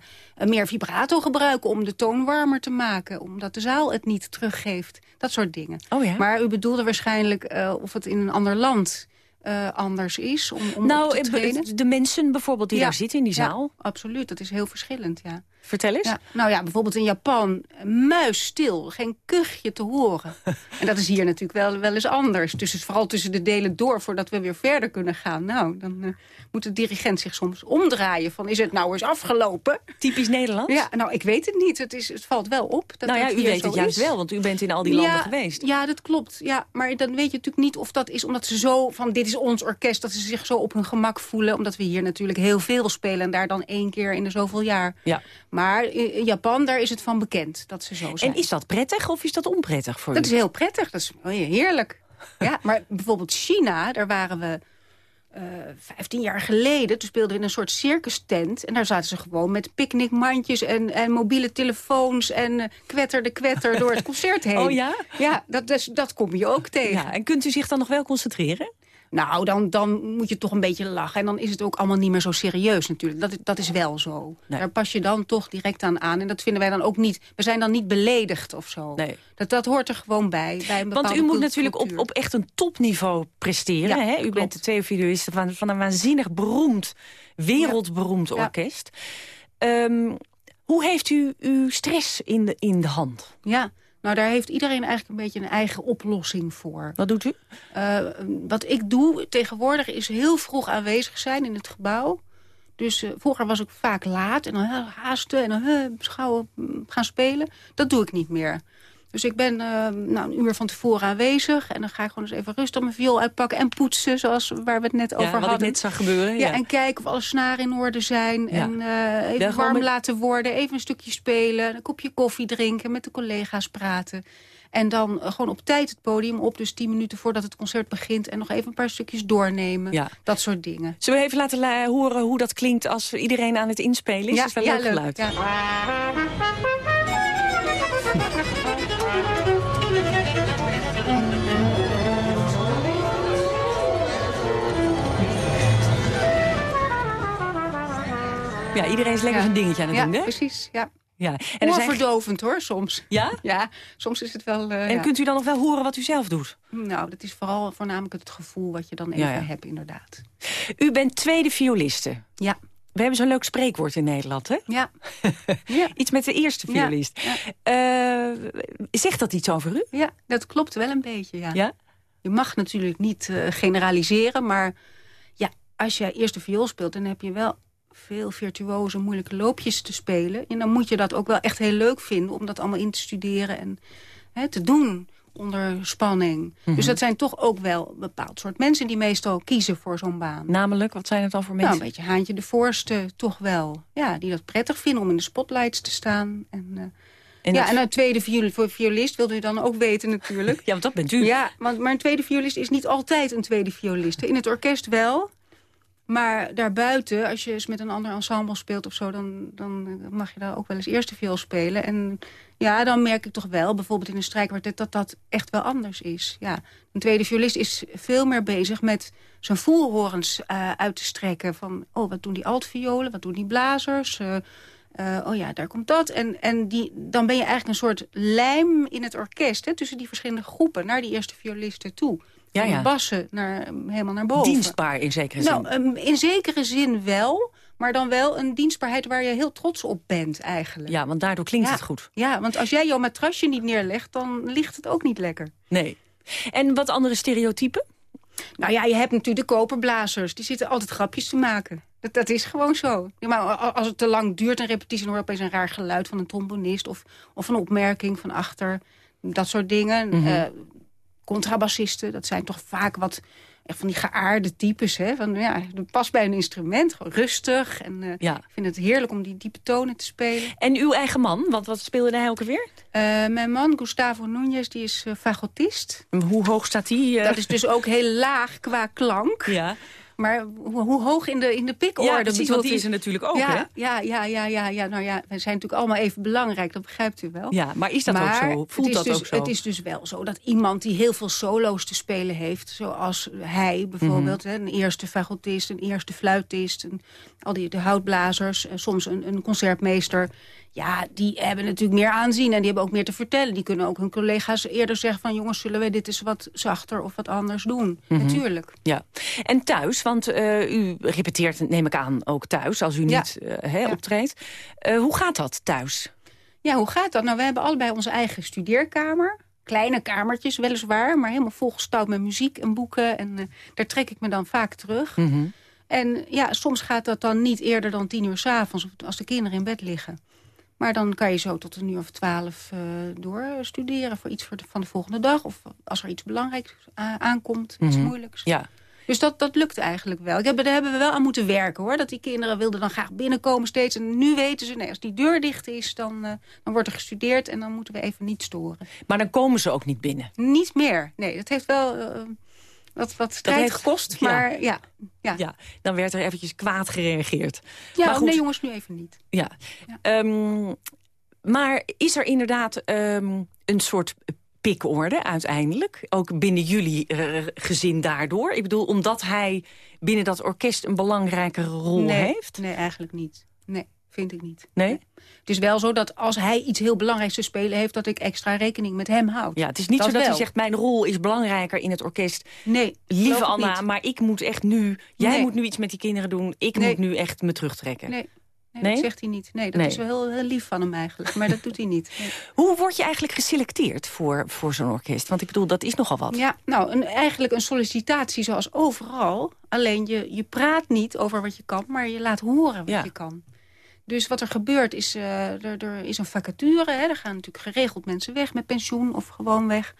[SPEAKER 10] meer vibrato gebruiken om de toon warmer te maken. Omdat de zaal het niet teruggeeft. Dat soort dingen.
[SPEAKER 9] Oh ja?
[SPEAKER 10] Maar u bedoelde waarschijnlijk eh, of het in een ander land eh, anders is om, om
[SPEAKER 9] nou,
[SPEAKER 10] te
[SPEAKER 9] eh, de mensen bijvoorbeeld die
[SPEAKER 10] Ja.
[SPEAKER 9] daar zitten in die
[SPEAKER 10] Ja,
[SPEAKER 9] zaal.
[SPEAKER 10] absoluut, dat is heel verschillend, ja.
[SPEAKER 9] Vertel eens.
[SPEAKER 10] ja. Nou ja, bijvoorbeeld in Japan, muisstil, geen kuchje te horen. [laughs] en dat is hier natuurlijk wel, wel eens anders. Dus vooral tussen de delen door, voordat we weer verder kunnen gaan. Nou, dan eh, moet de dirigent zich soms omdraaien van, is het nou eens afgelopen?
[SPEAKER 9] Typisch Nederlands?
[SPEAKER 10] Ja, nou, ik weet het niet. Het, is, het valt wel op. Dat
[SPEAKER 9] nou ja, u weet het juist
[SPEAKER 10] is.
[SPEAKER 9] wel, want u bent in al die landen geweest.
[SPEAKER 10] Ja, dat klopt. Ja, maar dan weet je natuurlijk niet of dat is omdat ze zo van dit is ons orkest, dat ze zich zo op hun gemak voelen. Omdat we hier natuurlijk heel veel spelen en daar dan één keer in de zoveel jaar.
[SPEAKER 9] Ja.
[SPEAKER 10] Maar in Japan, daar is het van bekend dat ze zo zijn.
[SPEAKER 9] En is dat prettig of is dat onprettig voor
[SPEAKER 10] Dat
[SPEAKER 9] u?
[SPEAKER 10] is heel prettig, dat is heerlijk. Ja, [laughs] maar bijvoorbeeld China, daar waren we eh 15 jaar geleden. Toen speelden we in een soort circus tent. En daar zaten ze gewoon met picknickmandjes en, en mobiele telefoons... en eh, kwetter de kwetter door het [laughs] concert heen.
[SPEAKER 9] Oh ja?
[SPEAKER 10] Ja, dat, dat, dat kom je ook tegen.
[SPEAKER 9] Ja, en kunt u zich dan nog wel concentreren?
[SPEAKER 10] Nou, dan, dan moet je toch een beetje lachen. En dan is het ook allemaal niet meer zo serieus natuurlijk. Dat, dat is wel zo.
[SPEAKER 9] Nee.
[SPEAKER 10] Daar pas je dan toch direct aan aan. En dat vinden wij dan ook niet... We zijn dan niet beledigd of zo.
[SPEAKER 9] Nee.
[SPEAKER 10] Dat, dat hoort er gewoon bij. bij een
[SPEAKER 9] Want u moet natuurlijk op, op echt een topniveau presteren.
[SPEAKER 10] Ja,
[SPEAKER 9] hè? U
[SPEAKER 10] klopt.
[SPEAKER 9] bent de twee violisten van, van een waanzinnig beroemd, wereldberoemd
[SPEAKER 10] Ja.
[SPEAKER 9] orkest. Ehm, hoe heeft u uw stress in de, in de hand?
[SPEAKER 10] Ja, nou daar heeft iedereen eigenlijk een beetje een eigen oplossing voor.
[SPEAKER 9] Wat doet u?
[SPEAKER 10] Eh, wat ik doe tegenwoordig is heel vroeg aanwezig zijn in het gebouw. Dus eh, vroeger was ik vaak laat en dan eh, haasten en dan schouwen, mm, gaan spelen. Dat doe ik niet meer. Dus ik ben eh, nou, een uur van tevoren aanwezig. En dan ga ik gewoon eens even rustig mijn viool uitpakken en poetsen. Zoals waar we het net over
[SPEAKER 9] ja, wat
[SPEAKER 10] hadden.
[SPEAKER 9] ik net zag gebeuren.
[SPEAKER 10] Ja,
[SPEAKER 9] Ja,
[SPEAKER 10] en kijken of alle snaren in orde zijn.
[SPEAKER 9] Ja.
[SPEAKER 10] En eh, even warm
[SPEAKER 9] met-
[SPEAKER 10] laten worden. Even een stukje spelen. Een kopje koffie drinken. Met de collega's praten. En dan eh, gewoon op tijd het podium op. Dus tien minuten voordat het concert begint. En nog even een paar stukjes doornemen.
[SPEAKER 9] Ja.
[SPEAKER 10] Dat soort dingen.
[SPEAKER 9] Zullen we even laten la- horen hoe dat klinkt als iedereen aan het inspelen is? dat is wel
[SPEAKER 10] ja,
[SPEAKER 9] leuk geluid.
[SPEAKER 10] Ja.
[SPEAKER 9] Ja, iedereen is lekker
[SPEAKER 10] Ja.
[SPEAKER 9] zijn dingetje aan het
[SPEAKER 10] Ja,
[SPEAKER 9] doen, hè?
[SPEAKER 10] precies. Ja.
[SPEAKER 9] Ja. En, er zijn...
[SPEAKER 10] Oorverdovend hoor, soms.
[SPEAKER 9] ja?
[SPEAKER 10] Ja, soms is het wel... eh,
[SPEAKER 9] en
[SPEAKER 10] ja.
[SPEAKER 9] kunt u dan nog wel horen wat u zelf doet?
[SPEAKER 10] Nou, dat is vooral voornamelijk het gevoel wat je dan even
[SPEAKER 9] Ja,
[SPEAKER 10] hebt, inderdaad.
[SPEAKER 9] U bent tweede violiste.
[SPEAKER 10] Ja.
[SPEAKER 9] We hebben zo'n leuk spreekwoord in Nederland, hè?
[SPEAKER 10] Ja. [laughs]
[SPEAKER 9] Iets met de eerste violist.
[SPEAKER 10] ja.
[SPEAKER 9] Eh, zegt dat iets over u?
[SPEAKER 10] Ja, dat klopt wel een beetje, ja.
[SPEAKER 9] Ja?
[SPEAKER 10] Je mag natuurlijk niet eh, generaliseren, maar ja, als jij eerste viool speelt... dan heb je wel veel virtuoze, moeilijke loopjes te spelen. En dan moet je dat ook wel echt heel leuk vinden... om dat allemaal in te studeren en hè, te doen onder spanning.
[SPEAKER 9] Mhm.
[SPEAKER 10] Dus dat zijn toch ook wel een bepaald soort mensen... die meestal kiezen voor zo'n baan.
[SPEAKER 9] Namelijk, wat zijn het dan voor
[SPEAKER 10] Nou,
[SPEAKER 9] mensen?
[SPEAKER 10] een beetje haantje de voorste, toch wel. Ja, die dat prettig vinden om in de spotlights te staan. En, eh,
[SPEAKER 9] En
[SPEAKER 10] ja,
[SPEAKER 9] dat-
[SPEAKER 10] en een tweede violist wilde u dan ook weten natuurlijk. [laughs]
[SPEAKER 9] Ja, want dat bent u.
[SPEAKER 10] Ja, want, maar een tweede violist is niet altijd een tweede violist. In het orkest wel. Maar daarbuiten, als je eens met een ander ensemble speelt of zo... dan, dan mag je daar ook wel eens eerste viool spelen. En ja, dan merk ik toch wel, bijvoorbeeld in een strijkkwartet... dat dat echt wel anders is. Ja, een tweede violist is veel meer bezig met zijn voelhorens eh, uit te strekken. Van, oh, wat doen die altviolen, wat doen die blazers... eh, eh, oh ja, daar komt dat. En, en die, dan ben je eigenlijk een soort lijm in het orkest... Hè, tussen die verschillende groepen naar die eerste violisten toe.
[SPEAKER 9] Ja,
[SPEAKER 10] Van
[SPEAKER 9] ja.
[SPEAKER 10] bassen naar, helemaal naar boven.
[SPEAKER 9] Dienstbaar in zekere zin.
[SPEAKER 10] Nou, in zekere zin wel, maar dan wel een dienstbaarheid waar je heel trots op bent eigenlijk.
[SPEAKER 9] ja, want daardoor klinkt
[SPEAKER 10] Ja.
[SPEAKER 9] het goed.
[SPEAKER 10] Ja, want als jij jouw matrasje niet neerlegt, dan ligt het ook niet lekker.
[SPEAKER 9] Nee. En wat andere stereotypen?
[SPEAKER 10] Nou ja, je hebt natuurlijk de koperblazers. Die zitten altijd grapjes te maken. Dat, dat is gewoon zo. Ja, maar als het te lang duurt, een repetitie... dan hoor je opeens een raar geluid van een trombonist... of, of een opmerking van achter. Dat soort dingen.
[SPEAKER 9] Mhm.
[SPEAKER 10] Eh, contrabassisten, dat zijn toch vaak wat... Echt van die geaarde types, hè? Van, ja, dat past bij een instrument, gewoon rustig. En eh,
[SPEAKER 9] Ja.
[SPEAKER 10] ik vind het heerlijk om die diepe tonen te spelen.
[SPEAKER 9] En uw eigen man, want wat speelde hij ook alweer?
[SPEAKER 10] Eh, mijn man, Gustavo Núñez, die is eh, fagotist.
[SPEAKER 9] Hoe hoog staat hij?
[SPEAKER 10] Dat is dus ook heel laag qua klank.
[SPEAKER 9] Ja.
[SPEAKER 10] Maar hoe, hoe hoog in de, in de pikorde?
[SPEAKER 9] Ja, precies, want die is er natuurlijk ook,
[SPEAKER 10] ja,
[SPEAKER 9] hè?
[SPEAKER 10] Ja, ja, ja, ja, ja. Nou ja, wij zijn natuurlijk allemaal even belangrijk. Dat begrijpt u wel.
[SPEAKER 9] Ja, maar is dat ook zo? Voelt dat
[SPEAKER 10] dus,
[SPEAKER 9] ook zo?
[SPEAKER 10] Het is dus wel zo dat iemand die heel veel solo's te spelen heeft... zoals hij bijvoorbeeld,
[SPEAKER 9] Mhm.
[SPEAKER 10] hè, een eerste fagotist, een eerste fluitist... Een, al die de houtblazers, en soms een, een concertmeester... ja, die hebben natuurlijk meer aanzien en die hebben ook meer te vertellen. Die kunnen ook hun collega's eerder zeggen van... jongens, zullen we dit eens wat zachter of wat anders doen?
[SPEAKER 9] Mhm.
[SPEAKER 10] Natuurlijk.
[SPEAKER 9] Ja. En thuis, want eh, u repeteert, neem ik aan, ook thuis... als u
[SPEAKER 10] Ja.
[SPEAKER 9] niet eh, optreedt. Eh, hoe gaat dat thuis?
[SPEAKER 10] Ja, hoe gaat dat? Nou, we hebben allebei onze eigen studeerkamer. Kleine kamertjes, weliswaar, maar helemaal volgestouwd met muziek en boeken. En daar trek ik me dan vaak terug.
[SPEAKER 9] Mhm.
[SPEAKER 10] En ja, soms gaat dat dan niet eerder dan tien uur s'avonds... als de kinderen in bed liggen. Maar dan kan je zo tot een uur of twaalf uh, doorstuderen... voor iets voor de, van de volgende dag. Of als er iets belangrijks uh, aankomt, iets
[SPEAKER 9] Mhm.
[SPEAKER 10] moeilijks.
[SPEAKER 9] Ja.
[SPEAKER 10] Dus dat, dat lukt eigenlijk wel. Ik heb, daar hebben we wel aan moeten werken, hoor. Dat die kinderen wilden dan graag binnenkomen steeds. En nu weten ze, nee, als die deur dicht is, dan, uh, dan wordt er gestudeerd... en dan moeten we even niet storen.
[SPEAKER 9] Maar dan komen ze ook niet binnen?
[SPEAKER 10] Niet meer. Nee, dat heeft wel uh, wat, wat strijd
[SPEAKER 9] heeft,
[SPEAKER 10] gekost. Maar ja. Ja.
[SPEAKER 9] ja. dan werd er eventjes kwaad gereageerd.
[SPEAKER 10] Ja,
[SPEAKER 9] maar goed,
[SPEAKER 10] nee jongens, nu even niet.
[SPEAKER 9] Ja. ja. Um, maar is er inderdaad um, een soort pikorde uiteindelijk. Ook binnen jullie uh, gezin daardoor. Ik bedoel, omdat hij binnen dat orkest een belangrijkere rol
[SPEAKER 10] nee,
[SPEAKER 9] heeft?
[SPEAKER 10] Nee, eigenlijk niet. Nee, vind ik niet.
[SPEAKER 9] Nee?
[SPEAKER 10] Het is wel zo dat als hij iets heel belangrijks te spelen heeft... dat ik extra rekening met hem houd.
[SPEAKER 9] Ja, het is niet
[SPEAKER 10] dat
[SPEAKER 9] zo dat
[SPEAKER 10] wel.
[SPEAKER 9] hij zegt... mijn rol is belangrijker in het orkest.
[SPEAKER 10] Nee,
[SPEAKER 9] Lieve Anna, maar ik moet echt nu... Jij
[SPEAKER 10] nee.
[SPEAKER 9] moet nu iets met die kinderen doen. Ik
[SPEAKER 10] nee.
[SPEAKER 9] moet nu echt me terugtrekken.
[SPEAKER 10] Nee. Nee,
[SPEAKER 9] nee?
[SPEAKER 10] dat zegt hij niet. Nee, dat
[SPEAKER 9] nee.
[SPEAKER 10] is wel heel, heel, lief van hem eigenlijk. Maar dat doet hij niet. Nee. [laughs]
[SPEAKER 9] Hoe word je eigenlijk geselecteerd voor, voor zo'n orkest? Want ik bedoel, dat is nogal wat.
[SPEAKER 10] Ja, nou, een, eigenlijk een sollicitatie zoals overal. Alleen je, je praat niet over wat je kan, maar je laat horen wat
[SPEAKER 9] ja.
[SPEAKER 10] je kan. Dus wat er gebeurt is, uh, er, er, is een vacature. Hè. Er gaan natuurlijk geregeld mensen weg met pensioen of gewoon weg.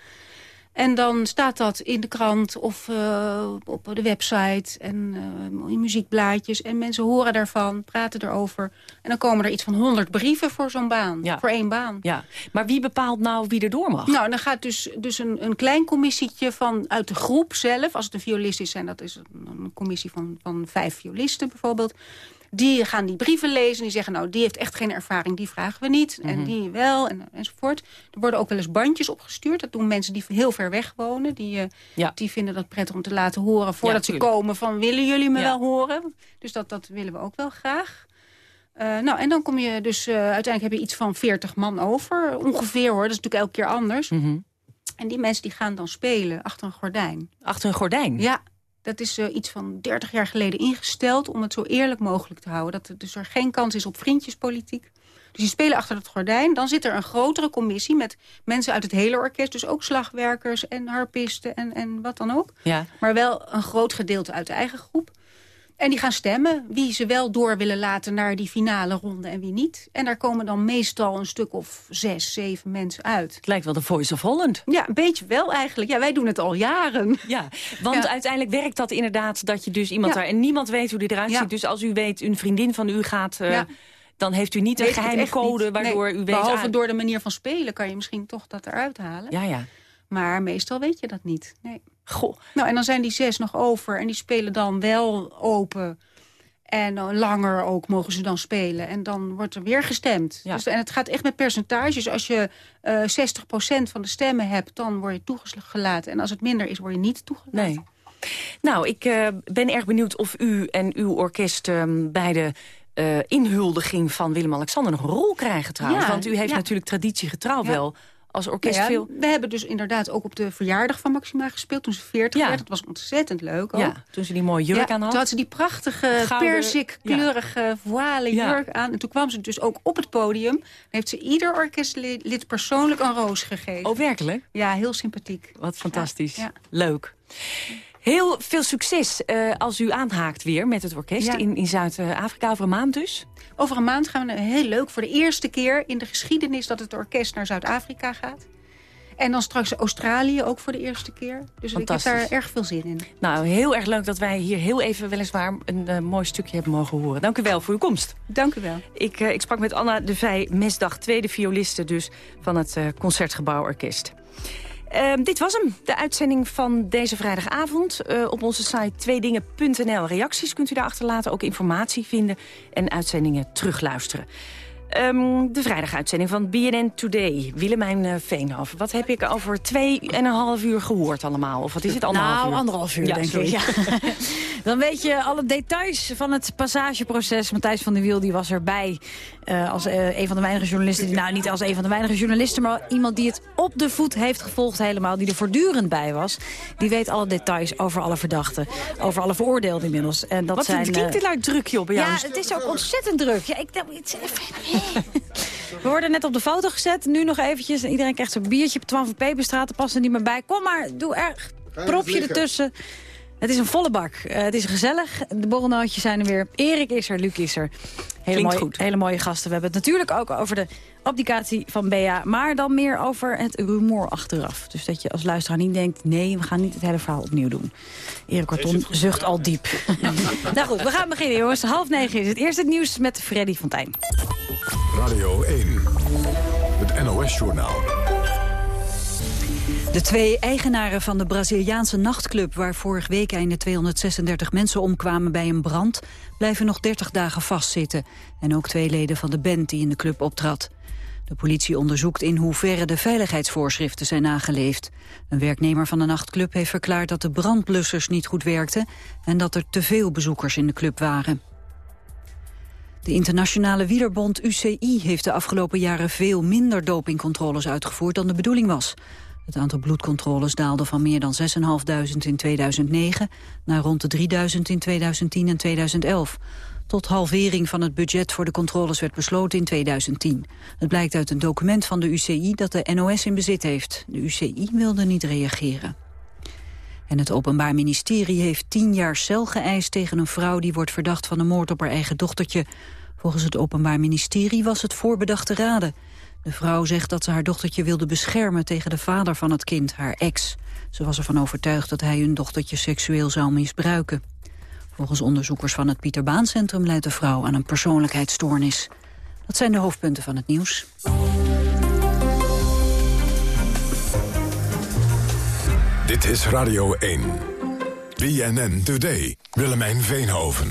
[SPEAKER 10] En dan staat dat in de krant of uh, op de website en uh, in muziekblaadjes. En mensen horen daarvan, praten erover. En dan komen er iets van honderd brieven voor zo'n baan,
[SPEAKER 9] ja.
[SPEAKER 10] voor één baan.
[SPEAKER 9] Ja. Maar wie bepaalt nou wie er door mag?
[SPEAKER 10] Nou, dan gaat dus, dus een, een klein commissietje van, uit de groep zelf. Als het een violist is, en dat is een, een commissie van, van vijf violisten bijvoorbeeld die gaan die brieven lezen en die zeggen... nou, die heeft echt geen ervaring, die vragen we niet. Mm -hmm. En die wel, en, enzovoort. Er worden ook wel eens bandjes opgestuurd. Dat doen mensen die heel ver weg wonen. Die, uh,
[SPEAKER 9] ja.
[SPEAKER 10] die vinden dat prettig om te laten horen voordat ja, ze komen... van willen jullie me ja. wel horen? Dus dat, dat willen we ook wel graag. Uh, nou, en dan kom je dus... Uh, uiteindelijk heb je iets van 40 man over. Ongeveer hoor, dat is natuurlijk elke keer anders.
[SPEAKER 9] Mm -hmm.
[SPEAKER 10] En die mensen die gaan dan spelen achter een gordijn.
[SPEAKER 9] Achter een gordijn?
[SPEAKER 10] Ja, dat is uh, iets van 30 jaar geleden ingesteld om het zo eerlijk mogelijk te houden. Dat er, dus er geen kans is op vriendjespolitiek. Dus die spelen achter het gordijn. Dan zit er een grotere commissie met mensen uit het hele orkest. Dus ook slagwerkers en harpisten en, en wat dan ook.
[SPEAKER 9] Ja.
[SPEAKER 10] Maar wel een groot gedeelte uit de eigen groep. En die gaan stemmen wie ze wel door willen laten naar die finale ronde en wie niet. En daar komen dan meestal een stuk of zes, zeven mensen uit.
[SPEAKER 9] Het lijkt wel de Voice of Holland.
[SPEAKER 10] Ja, een beetje wel eigenlijk. Ja, wij doen het al jaren.
[SPEAKER 9] Ja, want ja. uiteindelijk werkt dat inderdaad dat je dus iemand
[SPEAKER 10] Ja.
[SPEAKER 9] daar... en niemand weet hoe die eruit
[SPEAKER 10] Ja.
[SPEAKER 9] ziet. Dus als u weet, een vriendin van u gaat... eh, dan heeft u niet een
[SPEAKER 10] Weet
[SPEAKER 9] geheime code
[SPEAKER 10] niet.
[SPEAKER 9] waardoor
[SPEAKER 10] Nee,
[SPEAKER 9] u weet...
[SPEAKER 10] Behalve door de manier van spelen kan je misschien toch dat eruit halen.
[SPEAKER 9] Ja, ja.
[SPEAKER 10] Maar meestal weet je dat niet. Nee.
[SPEAKER 9] Goh.
[SPEAKER 10] Nou, en dan zijn die zes nog over en die spelen dan wel open. En uh, langer ook mogen ze dan spelen. En dan wordt er weer gestemd.
[SPEAKER 9] Ja.
[SPEAKER 10] Dus, en het gaat echt met percentages. Als je uh, 60% van de stemmen hebt, dan word je toegelaten. En als het minder is, word je niet toegelaten.
[SPEAKER 9] Nee. Nou, ik uh, ben erg benieuwd of u en uw orkest um, bij de uh, inhuldiging van Willem-Alexander nog een rol krijgen trouwens.
[SPEAKER 10] Ja,
[SPEAKER 9] Want u heeft
[SPEAKER 10] ja.
[SPEAKER 9] natuurlijk traditiegetrouw
[SPEAKER 10] Ja.
[SPEAKER 9] wel als orkest
[SPEAKER 10] Nou ja,
[SPEAKER 9] veel...
[SPEAKER 10] We hebben dus inderdaad ook op de verjaardag van Maxima gespeeld. Toen ze 40
[SPEAKER 9] Ja.
[SPEAKER 10] werd. Dat was ontzettend leuk ook.
[SPEAKER 9] Ja, toen ze die mooie jurk aan had.
[SPEAKER 10] Toen had ze die prachtige persikkleurige voile jurk aan. En toen kwam ze dus ook op het podium. En heeft ze ieder orkestlid persoonlijk een roos gegeven.
[SPEAKER 9] Oh, werkelijk?
[SPEAKER 10] Ja, heel sympathiek.
[SPEAKER 9] Wat fantastisch.
[SPEAKER 10] Ja.
[SPEAKER 9] Leuk. Heel veel succes eh, als u aanhaakt weer met het orkest
[SPEAKER 10] Ja.
[SPEAKER 9] in, in Zuid-Afrika over een maand dus.
[SPEAKER 10] Over een maand gaan we heel leuk voor de eerste keer in de geschiedenis dat het orkest naar Zuid-Afrika gaat. En dan straks Australië ook voor de eerste keer. Dus ik heb daar erg veel zin in.
[SPEAKER 9] Nou, heel erg leuk dat wij hier heel even weliswaar een eh, mooi stukje hebben mogen horen. Dank u wel voor uw komst.
[SPEAKER 10] Dank u wel.
[SPEAKER 9] Ik, eh, ik sprak met Anna de Vij Mesdag, tweede violiste dus van het Concertgebouworkest. Ehm, dit was hem, de uitzending van deze vrijdagavond. Uh, op onze site tweedingen.nl reacties kunt u daar achterlaten. Ook informatie vinden en uitzendingen terugluisteren. Um, de vrijdaguitzending van BNN Today. Willemijn uh, Veenhoven, wat heb ik over twee en een half uur gehoord allemaal? Of wat is het, anderhalf
[SPEAKER 12] nou,
[SPEAKER 9] uur?
[SPEAKER 12] anderhalf uur, denk ik. Ja. [laughs] Dan weet je alle details van het passageproces. Matthijs van der Wiel die was erbij uh, als uh, een van de weinige journalisten. Die, nou, niet als een van de weinige journalisten, maar iemand die het op de voet heeft gevolgd helemaal. Die er voortdurend bij was. Die weet alle details over alle verdachten. Over alle veroordeelden inmiddels. En dat
[SPEAKER 9] wat
[SPEAKER 12] zijn,
[SPEAKER 9] klinkt dit nou druk, joh, bij jou?
[SPEAKER 12] Ja, het is ook ontzettend druk. Ja, ik, het, [laughs] we worden net op de foto gezet. Nu nog eventjes. En iedereen krijgt zo'n biertje op 12 Peperstraat. Er past er niet meer bij. Kom maar, doe er propje ertussen. Het is een volle bak. Uh, het is gezellig. De borrelnootjes zijn er weer. Erik is er, Luc is er. Hele mooie,
[SPEAKER 9] goed.
[SPEAKER 12] hele mooie gasten. We hebben het natuurlijk ook over de abdicatie van Bea. Maar dan meer over het rumoer achteraf. Dus dat je als luisteraar niet denkt... nee, we gaan niet het hele verhaal opnieuw doen. Erik Karton zucht al diep. [laughs] nou goed, we gaan beginnen jongens. Half negen is het eerste nieuws met Freddy Fontijn.
[SPEAKER 3] Radio 1, het NOS-journaal.
[SPEAKER 12] De twee eigenaren van de Braziliaanse nachtclub... waar vorig week einde 236 mensen omkwamen bij een brand... blijven nog 30 dagen vastzitten. En ook twee leden van de band die in de club optrad. De politie onderzoekt in hoeverre de veiligheidsvoorschriften zijn nageleefd. Een werknemer van de nachtclub heeft verklaard dat de brandblussers niet goed werkten... en dat er te veel bezoekers in de club waren. De internationale wielerbond UCI heeft de afgelopen jaren veel minder dopingcontroles uitgevoerd dan de bedoeling was. Het aantal bloedcontroles daalde van meer dan 6.500 in 2009 naar rond de 3.000 in 2010 en 2011. Tot halvering van het budget voor de controles werd besloten in 2010. Het blijkt uit een document van de UCI dat de NOS in bezit heeft. De UCI wilde niet reageren. En het Openbaar Ministerie heeft tien jaar cel geëist tegen een vrouw die wordt verdacht van de moord op haar eigen dochtertje. Volgens het Openbaar Ministerie was het voorbedachte raden. De vrouw zegt dat ze haar dochtertje wilde beschermen tegen de vader van het kind, haar ex. Ze was ervan overtuigd dat hij hun dochtertje seksueel zou misbruiken. Volgens onderzoekers van het Pieter Baan Centrum leidt de vrouw aan een persoonlijkheidsstoornis. Dat zijn de hoofdpunten van het nieuws.
[SPEAKER 3] Dit is Radio 1. BNN Today. Willemijn Veenhoven.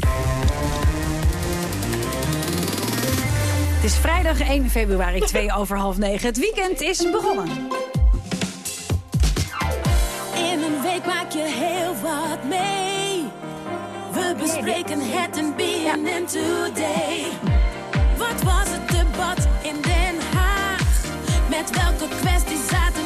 [SPEAKER 12] Het is vrijdag 1 februari, [laughs] 2 over half 9. Het weekend is begonnen.
[SPEAKER 13] In een week maak je heel wat mee. We bespreken het in BNN Today. Wat was het debat in Den Haag? Met welke kwestie zaten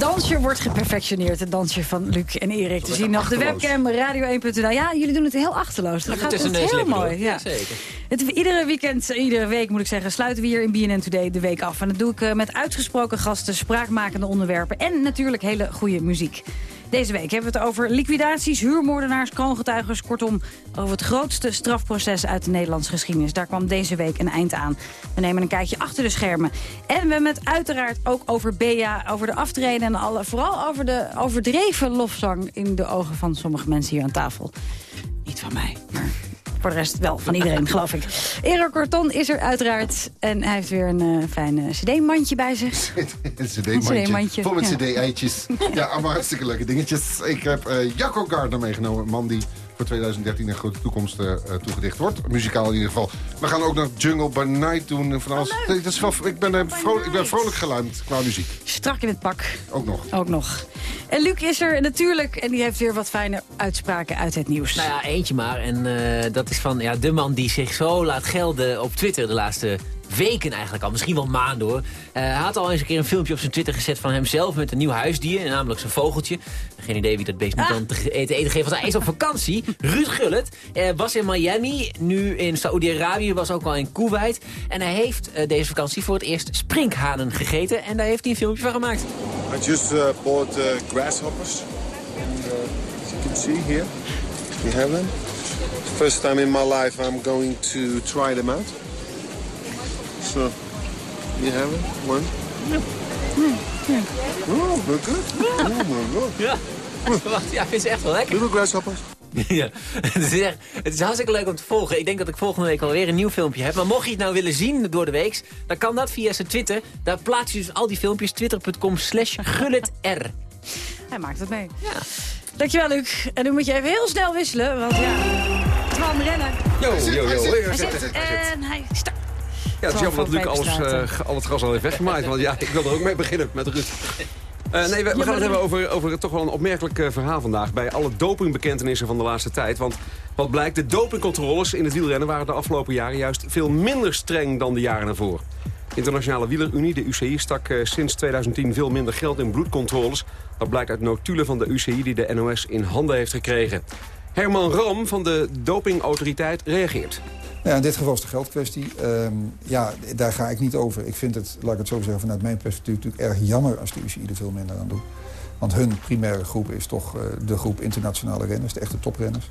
[SPEAKER 12] dansje wordt geperfectioneerd, het dansje van Luc en Erik. Te zien op de webcam, radio1.nl. Ja, jullie doen het heel achterloos. Dat gaat
[SPEAKER 14] neus
[SPEAKER 12] heel mooi. Ja.
[SPEAKER 14] Zeker.
[SPEAKER 12] Het, iedere weekend, iedere week moet ik zeggen, sluiten we hier in BNN Today de week af. En dat doe ik eh, met uitgesproken gasten, spraakmakende onderwerpen en natuurlijk hele goede muziek. Deze week hebben we het over liquidaties, huurmoordenaars, kroongetuigers. Kortom, over het grootste strafproces uit de Nederlandse geschiedenis. Daar kwam deze week een eind aan. We nemen een kijkje achter de schermen. En we hebben het uiteraard ook over Bea, over de aftreden... en alle, vooral over de overdreven lofzang in de ogen van sommige mensen hier aan tafel. Niet van mij, maar voor de rest wel van iedereen, [laughs] geloof ik. Erik Corton is er uiteraard. En hij heeft weer een eh, fijn eh, cd-mandje bij zich. [laughs]
[SPEAKER 15] Een cd-mandje. Vol met cd-eitjes. [laughs] ja, allemaal hartstikke leuke dingetjes. Ik heb eh Jacco Gardner meegenomen. Een man die voor 2013 een grote toekomst eh, toegedicht wordt. Muzikaal in ieder geval. We gaan ook nog Jungle by Night doen. En van alles.
[SPEAKER 12] Oh,
[SPEAKER 15] Nee, dat is wel, ik, ben, vrolijk, ik ben vrolijk geluimd qua muziek.
[SPEAKER 12] Strak in het pak.
[SPEAKER 15] Ook nog.
[SPEAKER 12] Ook nog. En Luc is er natuurlijk. En die heeft weer wat fijne uitspraken uit het nieuws.
[SPEAKER 14] Nou ja, eentje maar. En eh, dat is van ja, de man die zich zo laat gelden op Twitter de laatste weken eigenlijk al. Misschien wel maanden hoor. Eh, hij had al eens een keer een filmpje op zijn Twitter gezet van hemzelf met een nieuw huisdier. Namelijk zijn vogeltje. Geen idee wie dat beest nu dan te eten, eten geeft. Want hij is op vakantie. Ruud Gullit eh, was in Miami. Nu in Saoedi-Arabië. Was ook al in Kuwait. En hij heeft eh, deze vakantie voor het eerst sprinkhanen gegeten. En daar heeft hij een filmpje van gemaakt.
[SPEAKER 6] I just uh, bought uh, grasshoppers. And, uh, as you can see here, we have them. First time in my life I'm going to try them out. So You have it? One? Oh, very good. Oh my god.
[SPEAKER 14] Ja. Wacht, ja, ik vind ze echt wel lekker.
[SPEAKER 6] Little grasshoppers. [laughs]
[SPEAKER 14] Ja, het is, echt, het is hartstikke leuk om te volgen. Ik denk dat ik volgende week alweer een nieuw filmpje heb. Maar mocht je het nou willen zien door de week, dan kan dat via zijn Twitter. Daar plaats je dus al die filmpjes. Twitter.com slash gullitr.
[SPEAKER 12] Hij maakt het mee. Ja. Dankjewel, Luc. En nu moet je even heel snel wisselen, want ja... Twan, rennen.
[SPEAKER 16] Yo, yo, yo.
[SPEAKER 12] Hij zit, en hij start.
[SPEAKER 16] Ja, het is jammer dat Luc alles, uh, al het gas al heeft weggemaaid. Want ja, ik wil er ook mee beginnen met Ruud. Uh, nee, we, we, gaan het hebben over, over toch wel een opmerkelijk uh, verhaal vandaag... bij alle dopingbekentenissen van de laatste tijd. Want wat blijkt, de dopingcontroles in het wielrennen... waren de afgelopen jaren juist veel minder streng dan de jaren daarvoor. Internationale Wielerunie, de UCI, stak uh, sinds 2010 veel minder geld in bloedcontroles. Dat blijkt uit notulen van de UCI die de NOS in handen heeft gekregen. Herman Ram van de dopingautoriteit reageert.
[SPEAKER 17] Ja, in dit geval is de geldkwestie. Um, ja, daar ga ik niet over. Ik vind het, laat ik het zo zeggen, vanuit mijn perspectief natuurlijk erg jammer als de UCI er veel minder aan doet. Want hun primaire groep is toch uh, de groep internationale renners, de echte toprenners.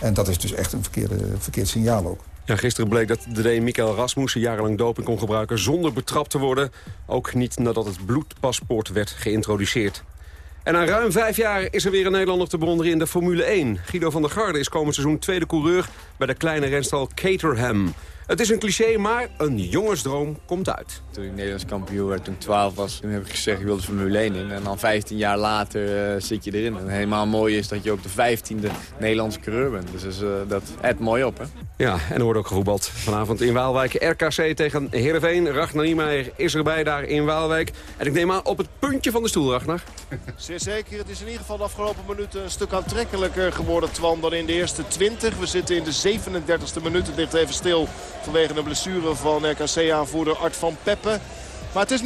[SPEAKER 17] En dat is dus echt een verkeerde, verkeerd signaal ook.
[SPEAKER 16] Ja, gisteren bleek dat de. Michael Rasmussen jarenlang doping kon gebruiken zonder betrapt te worden. Ook niet nadat het bloedpaspoort werd geïntroduceerd. En na ruim vijf jaar is er weer een Nederlander te bewonderen in de Formule 1. Guido van der Garde is komend seizoen tweede coureur bij de kleine renstal Caterham. Het is een cliché, maar een jongensdroom komt uit.
[SPEAKER 18] Toen ik Nederlands kampioen werd, toen ik 12 was, toen heb ik gezegd ik wil de Formule 1 in. En dan 15 jaar later uh, zit je erin. En helemaal mooi is dat je ook de 15e Nederlandse coureur bent. Dus, dus uh, dat het mooi op, hè?
[SPEAKER 16] Ja, en er wordt ook gevoetbald vanavond in Waalwijk. RKC tegen Heerenveen. Ragnar Niemeyer is erbij daar in Waalwijk. En ik neem aan op het puntje van de stoel, Ragnar.
[SPEAKER 11] Zeer zeker. Het is in ieder geval de afgelopen minuten een stuk aantrekkelijker geworden, Twan, dan in de eerste 20. We zitten in de 37e minuut. Het ligt even stil vanwege een blessure van RKC-aanvoerder Art van Peppe. Maar het is 0-0,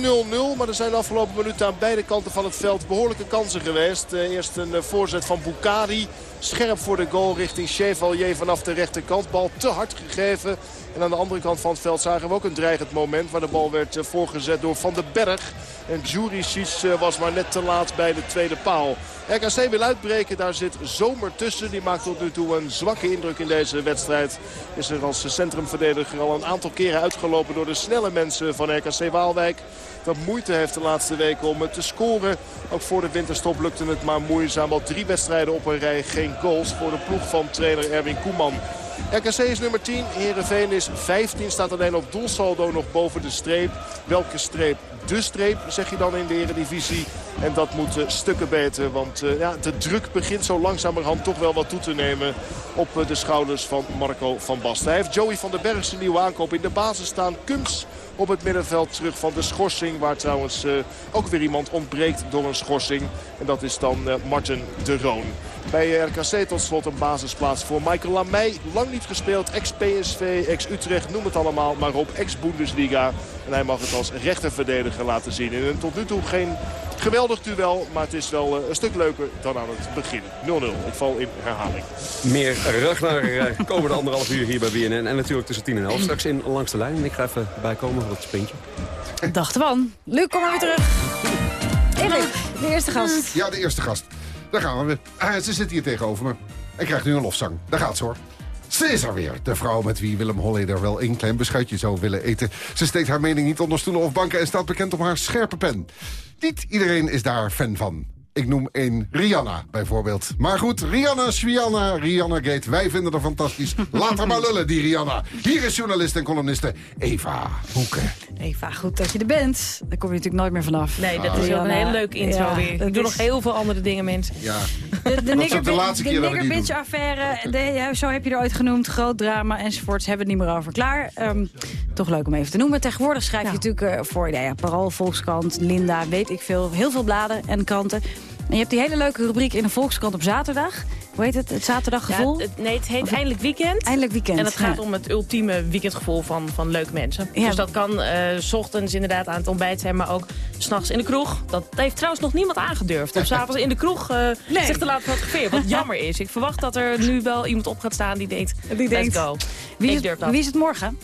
[SPEAKER 11] maar er zijn de afgelopen minuten aan beide kanten van het veld behoorlijke kansen geweest. Eerst een voorzet van Bukari. Scherp voor de goal richting Chevalier vanaf de rechterkant. Bal te hard gegeven. En aan de andere kant van het veld zagen we ook een dreigend moment... waar de bal werd voorgezet door Van den Berg. En Juricic was maar net te laat bij de tweede paal. RKC wil uitbreken, daar zit Zomer tussen. Die maakt tot nu toe een zwakke indruk in deze wedstrijd. Is er als centrumverdediger al een aantal keren uitgelopen... door de snelle mensen van RKC Waalwijk. Dat moeite heeft de laatste weken om te scoren. Ook voor de winterstop lukte het maar moeizaam. Al drie wedstrijden op een rij geen goals voor de ploeg van trainer Erwin Koeman. RKC is nummer 10, Heerenveen is 15, staat alleen op doelsaldo nog boven de streep. Welke streep? De streep, zeg je dan in de Eredivisie. En dat moet uh, stukken beter, want uh, ja, de druk begint zo langzamerhand toch wel wat toe te nemen op uh, de schouders van Marco van Basten. Hij heeft Joey van den Berg zijn nieuwe aankoop in de basis staan. Kums op het middenveld terug van de schorsing. Waar trouwens ook weer iemand ontbreekt door een schorsing. En dat is dan Martin de Roon. Bij RKC tot slot een basisplaats voor Michael Lamey. Lang niet gespeeld, ex-PSV, ex-Utrecht, noem het allemaal. Maar op ex-Bundesliga. En hij mag het als rechterverdediger laten zien. En tot nu toe geen geweldig duel, maar het is wel uh, een stuk leuker dan aan het begin. 0-0, ik val in herhaling.
[SPEAKER 16] Meer Ragnar komende anderhalf uur hier bij BNN. En natuurlijk tussen 10 en 11 straks in Langs de Lijn. En ik ga even bijkomen voor het sprintje.
[SPEAKER 12] Dag Twan. Luc, kom maar weer terug. Erik, de eerste gast.
[SPEAKER 15] Ja, de eerste gast. Daar gaan we. Ah, ze zit hier tegenover me. En krijgt nu een lofzang. Daar gaat ze hoor. Ze is er weer, de vrouw met wie Willem Holleder wel een klein beschuitje zou willen eten. Ze steekt haar mening niet onder stoelen of banken en staat bekend om haar scherpe pen. Niet iedereen is daar fan van. Ik noem één Rihanna bijvoorbeeld. Maar goed, Rihanna, Swianna, Rihanna Gate. Wij vinden haar fantastisch. Laat haar maar lullen, die Rihanna. Hier is journalist en columniste Eva Boeken.
[SPEAKER 12] Eva, goed dat je er bent. Daar kom je natuurlijk nooit meer vanaf.
[SPEAKER 19] Nee, dat is wel een hele leuke intro ja, weer. Ik doe is... nog heel veel andere dingen, mensen.
[SPEAKER 15] Ja.
[SPEAKER 12] De, de nigger-bitch-affaire, ja, zo heb je er ooit genoemd. Groot drama enzovoorts, hebben we het niet meer over. Klaar. Um, toch leuk om even te noemen. Tegenwoordig schrijf je natuurlijk uh, voor nou ja, Parool, Volkskrant, Linda, weet ik veel. Heel veel bladen en kranten. En je hebt die hele leuke rubriek in de Volkskrant op zaterdag. Hoe heet het? Het zaterdaggevoel?
[SPEAKER 19] Ja, het, nee, het heet of Eindelijk Weekend.
[SPEAKER 12] Eindelijk Weekend.
[SPEAKER 19] En het gaat ja. om het ultieme weekendgevoel van, van leuke mensen. Ja. Dus dat kan uh, s ochtends inderdaad aan het ontbijt zijn, maar ook s'nachts in de kroeg. Dat heeft trouwens nog niemand aangedurfd. Om s'avonds in de kroeg uh, nee. zich te laten fotograferen. Wat jammer is. Ik verwacht dat er nu wel iemand op gaat staan die denkt, die denkt go.
[SPEAKER 12] Wie is, het, wie is het morgen?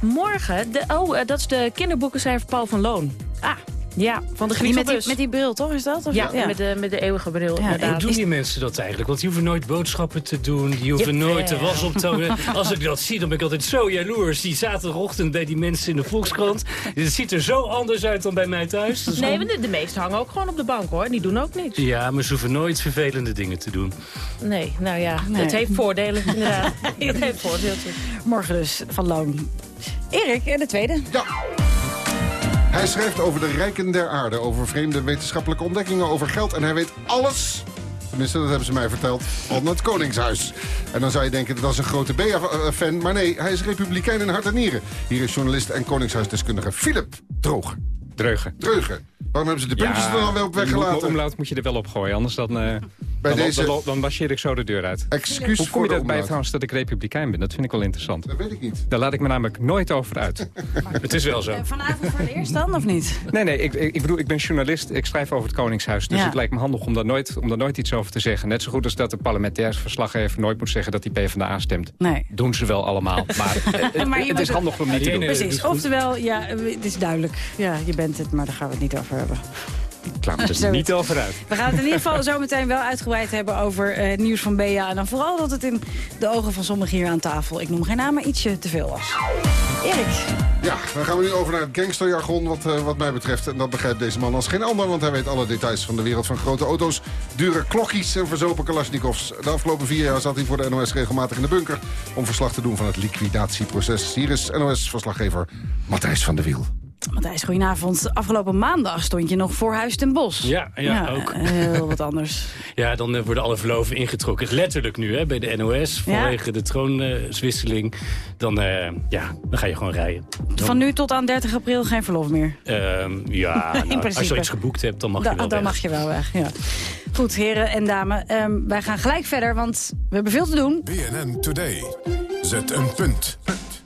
[SPEAKER 19] Morgen? De, oh, uh, dat is de kinderboekenschrijver Paul van Loon.
[SPEAKER 12] Ah,
[SPEAKER 19] Ja, van de Griekse
[SPEAKER 12] met, die,
[SPEAKER 19] bus.
[SPEAKER 12] met die bril, toch? Is dat? Of
[SPEAKER 19] Ja, Met, de, met de eeuwige bril,
[SPEAKER 12] Ja,
[SPEAKER 20] Hoe doen die mensen dat eigenlijk? Want die hoeven nooit boodschappen te doen. Die hoeven nooit de was op te houden. [laughs] Als ik dat zie, dan ben ik altijd zo jaloers. Die zaterdagochtend bij die mensen in de Volkskrant. Het ziet er zo anders uit dan bij mij thuis.
[SPEAKER 19] Nee,
[SPEAKER 20] gewoon-
[SPEAKER 19] maar de, de meesten hangen ook gewoon op de bank, hoor. Die doen ook niks.
[SPEAKER 20] Ja, maar ze hoeven nooit vervelende dingen te doen.
[SPEAKER 19] Nee, nou ja,
[SPEAKER 12] Nee.
[SPEAKER 19] het heeft voordelen, [laughs] inderdaad. het heeft voordeeltjes.
[SPEAKER 12] Morgen dus van Loon. Erik, en de tweede.
[SPEAKER 15] Ja. Hij schrijft over de rijken der aarde, over vreemde wetenschappelijke ontdekkingen, over geld. En hij weet alles, tenminste dat hebben ze mij verteld, van het Koningshuis. En dan zou je denken, dat is een grote Bea-fan. Maar nee, hij is republikein in hart en nieren. Hier is journalist en Koningshuisdeskundige Philip Droog.
[SPEAKER 21] Dreugen.
[SPEAKER 15] Dreugen. Waarom hebben ze de puntjes er dan wel op
[SPEAKER 21] de
[SPEAKER 15] weggelaten?
[SPEAKER 21] omlaut moet je er wel op gooien, anders dan, eh dan,
[SPEAKER 15] deze-
[SPEAKER 21] dan, dan marcheer ik zo de deur uit.
[SPEAKER 15] Excuus
[SPEAKER 21] Hoe
[SPEAKER 15] voor
[SPEAKER 21] kom je
[SPEAKER 15] de
[SPEAKER 21] erbij trouwens dat ik republikein ben? Dat vind ik wel interessant.
[SPEAKER 15] Dat weet ik niet.
[SPEAKER 21] Daar laat ik me namelijk nooit over uit. [laughs]
[SPEAKER 20] Het is wel zo.
[SPEAKER 12] Vanavond voor het eerst dan, of niet?
[SPEAKER 21] Nee, nee, ik, ik, ik bedoel, ik ben journalist. Ik schrijf over het Koningshuis. Dus
[SPEAKER 12] Ja.
[SPEAKER 21] het lijkt me handig om daar, nooit, om daar nooit iets over te zeggen. Net zo goed als dat de parlementair verslaggever nooit moet zeggen dat hij PvdA stemt.
[SPEAKER 12] Nee.
[SPEAKER 21] Doen ze wel allemaal. [laughs] Maar, eh, het is handig om niet te doen.
[SPEAKER 12] Precies. Oftewel, ja, het is duidelijk. Ja, je bent het, maar daar gaan we het niet over hebben.
[SPEAKER 21] Ik laat me er [laughs] niet over uit.
[SPEAKER 12] We gaan het in ieder geval [laughs] zo meteen wel uitgebreid hebben over eh, het nieuws van Bea. En dan vooral dat het in de ogen van sommigen hier aan tafel, ik noem geen naam, maar ietsje te veel was. Erik.
[SPEAKER 15] Ja, dan gaan we nu over naar het gangsterjargon wat, eh, wat mij betreft. En dat begrijpt deze man als geen ander, want hij weet alle details van de wereld van grote auto's. Dure klokkies en verzopen kalasjnikovs. De afgelopen vier jaar zat hij voor de NOS regelmatig in de bunker... om verslag te doen van het liquidatieproces. Hier is NOS-verslaggever Matthijs van der Wiel.
[SPEAKER 12] Matthijs, goedenavond. Afgelopen maandag stond je nog voor Huis ten Bos.
[SPEAKER 20] Ja, ja, ook.
[SPEAKER 12] Heel wat anders. [laughs]
[SPEAKER 20] Ja, dan eh, worden alle verloven ingetrokken. Letterlijk nu, hè, bij de NOS.
[SPEAKER 12] Ja.
[SPEAKER 20] Vanwege de troonswisseling. Dan, eh, ja, dan ga je gewoon rijden. Dan-
[SPEAKER 12] Van nu tot aan 30 april geen verlof meer.
[SPEAKER 20] Ehm, ja, [laughs]
[SPEAKER 12] In
[SPEAKER 20] nou, als je iets geboekt hebt, dan mag
[SPEAKER 12] Da-
[SPEAKER 20] je wel
[SPEAKER 12] dan
[SPEAKER 20] weg.
[SPEAKER 12] mag je wel weg, ja. Goed, heren en dames. ehm, wij gaan gelijk verder, want we hebben veel te doen.
[SPEAKER 3] BNN Today. Zet een punt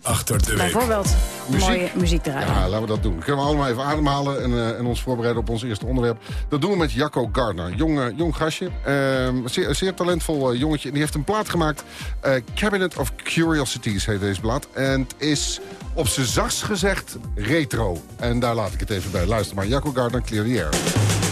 [SPEAKER 3] achter de week.
[SPEAKER 12] Bijvoorbeeld mooie muziek draaien.
[SPEAKER 15] Ja, laten we dat doen. Kunnen we allemaal even ademhalen en, eh, en ons voorbereiden op ons eerste onderwerp. Dat doen we met Jacco Gardner. Jong, eh, jong gastje. Ehm, zeer, zeer talentvol eh, jongetje. En die heeft een plaat gemaakt. eh, Cabinet of Curiosities heet deze plaat. En het is op z'n zachts gezegd retro. En daar laat ik het even bij. Luister maar. Jacco Gardner, Clear the Air.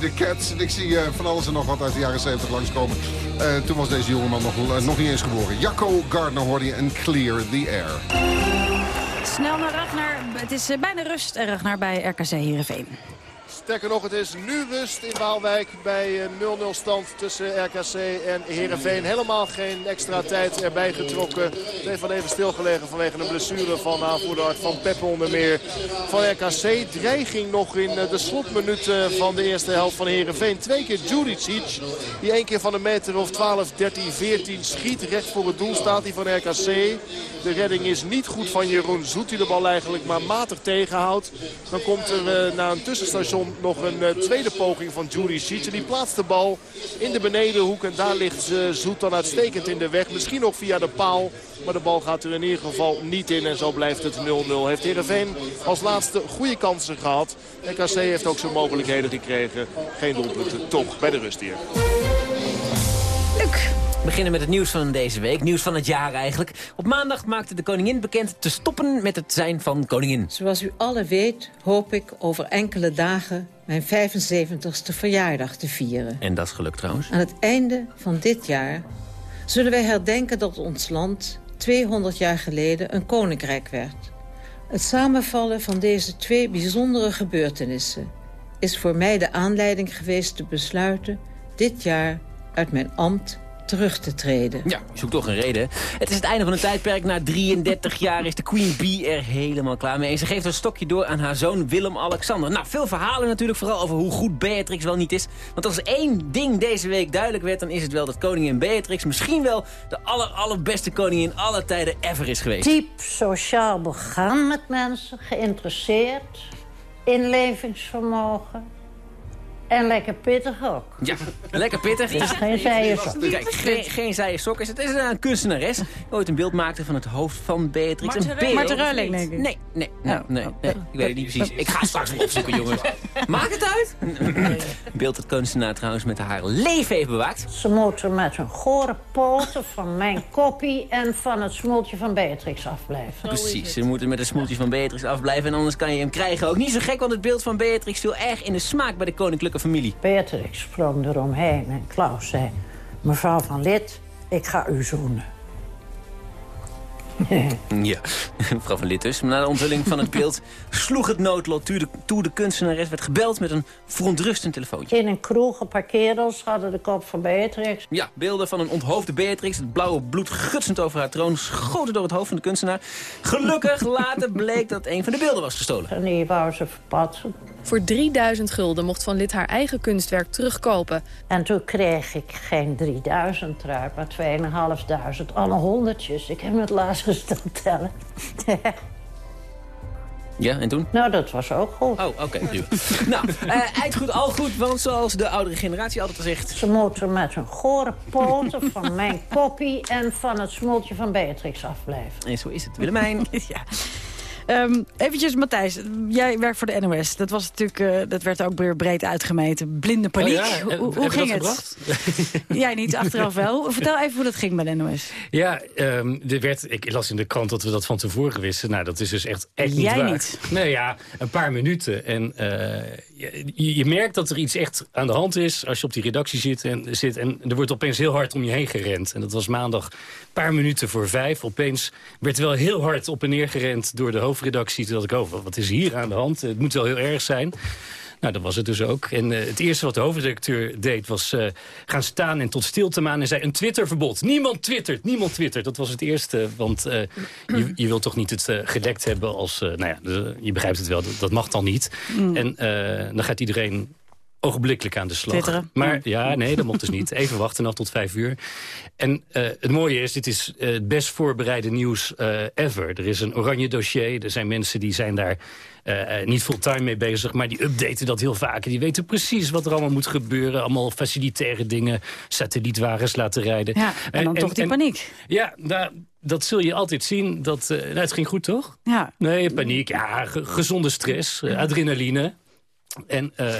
[SPEAKER 15] De Cats en ik zie uh, van alles en nog wat uit de jaren 70 langskomen. Uh, toen was deze jongeman nog, uh, nog niet eens geboren. Jacco Gardner hoorde je en Clear the Air.
[SPEAKER 12] Snel naar Ragnar. Het is bijna rust, Ragnar, bij RKC Heerenveen.
[SPEAKER 11] Sterker nog, het is nu rust in Waalwijk bij 0-0 stand tussen RKC en Heerenveen. Helemaal geen extra tijd erbij getrokken. Het heeft wel even stilgelegen vanwege een blessure van aanvoerder van Peppe onder meer van RKC. Dreiging nog in de slotminuten van de eerste helft van Heerenveen. Twee keer Juricic, die één keer van een meter of 12, 13, 14 schiet. Recht voor het doel staat hij van RKC. De redding is niet goed van Jeroen Zoet, die de bal eigenlijk maar matig tegenhoudt. Dan komt er na een tussenstation nog een uh, tweede poging van Juricic. Die plaatst de bal in de benedenhoek. En daar ligt uh, Zoet dan uitstekend in de weg. Misschien nog via de paal. Maar de bal gaat er in ieder geval niet in. En zo blijft het 0-0. Heeft Heerenveen als laatste goede kansen gehad. En KC heeft ook zijn mogelijkheden gekregen. Geen doelpunten toch bij de rust hier.
[SPEAKER 14] We beginnen met het nieuws van deze week. Nieuws van het jaar eigenlijk. Op maandag maakte de koningin bekend te stoppen met het zijn van koningin.
[SPEAKER 22] Zoals u alle weet hoop ik over enkele dagen mijn 75ste verjaardag te vieren.
[SPEAKER 14] En dat is gelukt trouwens.
[SPEAKER 22] Aan het einde van dit jaar zullen wij herdenken dat ons land 200 jaar geleden een koninkrijk werd. Het samenvallen van deze twee bijzondere gebeurtenissen is voor mij de aanleiding geweest te besluiten dit jaar uit mijn ambt terug te treden.
[SPEAKER 14] Ja, zoek toch een reden. Het is het einde van een tijdperk. Na 33 [laughs] jaar is de Queen Bee er helemaal klaar mee. En ze geeft een stokje door aan haar zoon Willem-Alexander. Nou, veel verhalen natuurlijk, vooral over hoe goed Beatrix wel niet is. Want als één ding deze week duidelijk werd... dan is het wel dat koningin Beatrix misschien wel de aller, allerbeste koningin aller tijden ever is geweest.
[SPEAKER 23] Diep sociaal begaan met mensen, geïnteresseerd, inlevingsvermogen... En lekker pittig ook.
[SPEAKER 14] Ja, lekker pittig. [laughs]
[SPEAKER 23] Het is geen zijen sok.
[SPEAKER 14] Kijk, geen, geen zijen sok. Het is een kunstenares. Die ooit een beeld maakte van het hoofd van Beatrix. Een beeld.
[SPEAKER 12] Marten Reuling, denk ik.
[SPEAKER 14] Nee, nee, nee, nee, nee. Ik weet het niet precies. Ik ga straks wel opzoeken, [laughs] jongens. Maakt het uit? Een beeld dat kunstenaar trouwens met haar leven heeft bewaakt.
[SPEAKER 23] Ze moeten met hun gore poten van mijn kopie en van het smoeltje van Beatrix afblijven.
[SPEAKER 14] Precies, ze moeten met het smoeltje van Beatrix afblijven en anders kan je hem krijgen. Ook niet zo gek, want het beeld van Beatrix viel erg in de smaak bij de koninklijke familie.
[SPEAKER 23] Beatrix sprong eromheen en Klaus zei... mevrouw van Lid, ik ga u zoenen. [laughs]
[SPEAKER 14] ja, [laughs] mevrouw van Lid dus. Na de onthulling van het beeld sloeg het noodlot toe de, toe de kunstenares werd gebeld met een verontrustend telefoontje.
[SPEAKER 23] In een kroeg, een paar kerels hadden de kop van Beatrix.
[SPEAKER 14] Ja, beelden van een onthoofde Beatrix. Het blauwe bloed gutsend over haar troon schoten door het hoofd van de kunstenaar. Gelukkig [laughs] later bleek dat een van de beelden was gestolen.
[SPEAKER 23] En die wou ze verpatsen.
[SPEAKER 24] Voor 3000 gulden mocht Van Lid haar eigen kunstwerk terugkopen.
[SPEAKER 23] En toen kreeg ik geen 3000 trui, maar 2500. Alle honderdjes. Ik heb het laatst gestaan tellen. [laughs]
[SPEAKER 14] Ja, en toen?
[SPEAKER 23] Nou, dat was ook goed.
[SPEAKER 14] Oh, oké. Okay, nou, uh, eind goed, al goed, want zoals de oudere generatie altijd al zegt...
[SPEAKER 23] Ze moeten met hun gore poten [laughs] van mijn kopie en van het smoltje van Beatrix afblijven.
[SPEAKER 14] En zo is het. Willemijn. [laughs]
[SPEAKER 12] ja. Um, eventjes, Matthijs, jij werkt voor de NOS. Dat, was natuurlijk, uh, dat werd ook weer breed uitgemeten. Blinde paniek.
[SPEAKER 20] Oh ja,
[SPEAKER 12] hoe, hoe ging het? [laughs] jij niet, achteraf wel. Vertel even hoe dat ging bij de NOS.
[SPEAKER 20] Ja, um, er werd, ik las in de krant dat we dat van tevoren wisten. Nou, dat is dus echt, echt niet
[SPEAKER 12] jij
[SPEAKER 20] waar.
[SPEAKER 12] niet?
[SPEAKER 20] Nee, ja, een paar minuten. En uh, je, je, merkt dat er iets echt aan de hand is als je op die redactie zit en, zit. en er wordt opeens heel hard om je heen gerend. En dat was maandag een paar minuten voor vijf. Opeens werd wel heel hard op en neer gerend door de hoofdredactie. Toen dacht ik, oh, wat is hier aan de hand? Het moet wel heel erg zijn. Nou, dat was het dus ook. En uh, het eerste wat de hoofdredacteur deed was uh, gaan staan en tot stilte maan en zei een Twitterverbod. Niemand twittert, niemand twittert. Dat was het eerste, want uh, je, je wilt toch niet het gedekt hebben als... nou ja, de, je begrijpt het wel, dat, dat mag dan niet. Mm. En dan gaat iedereen ogenblikkelijk aan de slag.
[SPEAKER 12] Twitteren.
[SPEAKER 20] Maar ja, nee, dat mocht dus niet. Even [laughs] wachten nog tot vijf uur. En uh, het mooie is, dit is uh, het best voorbereide nieuws uh, ever. Er is een oranje dossier. Er zijn mensen die zijn daar niet fulltime mee bezig... maar die updaten dat heel vaak. Die weten precies wat er allemaal moet gebeuren. Allemaal facilitaire dingen. Satellietwagens laten rijden.
[SPEAKER 12] Ja, en dan
[SPEAKER 20] en,
[SPEAKER 12] toch die
[SPEAKER 20] en,
[SPEAKER 12] paniek.
[SPEAKER 20] Ja, nou, dat zul je altijd zien. Dat, nou, het ging goed, toch?
[SPEAKER 12] Ja.
[SPEAKER 20] Nee, paniek. Ja, gezonde stress. adrenaline. En uh,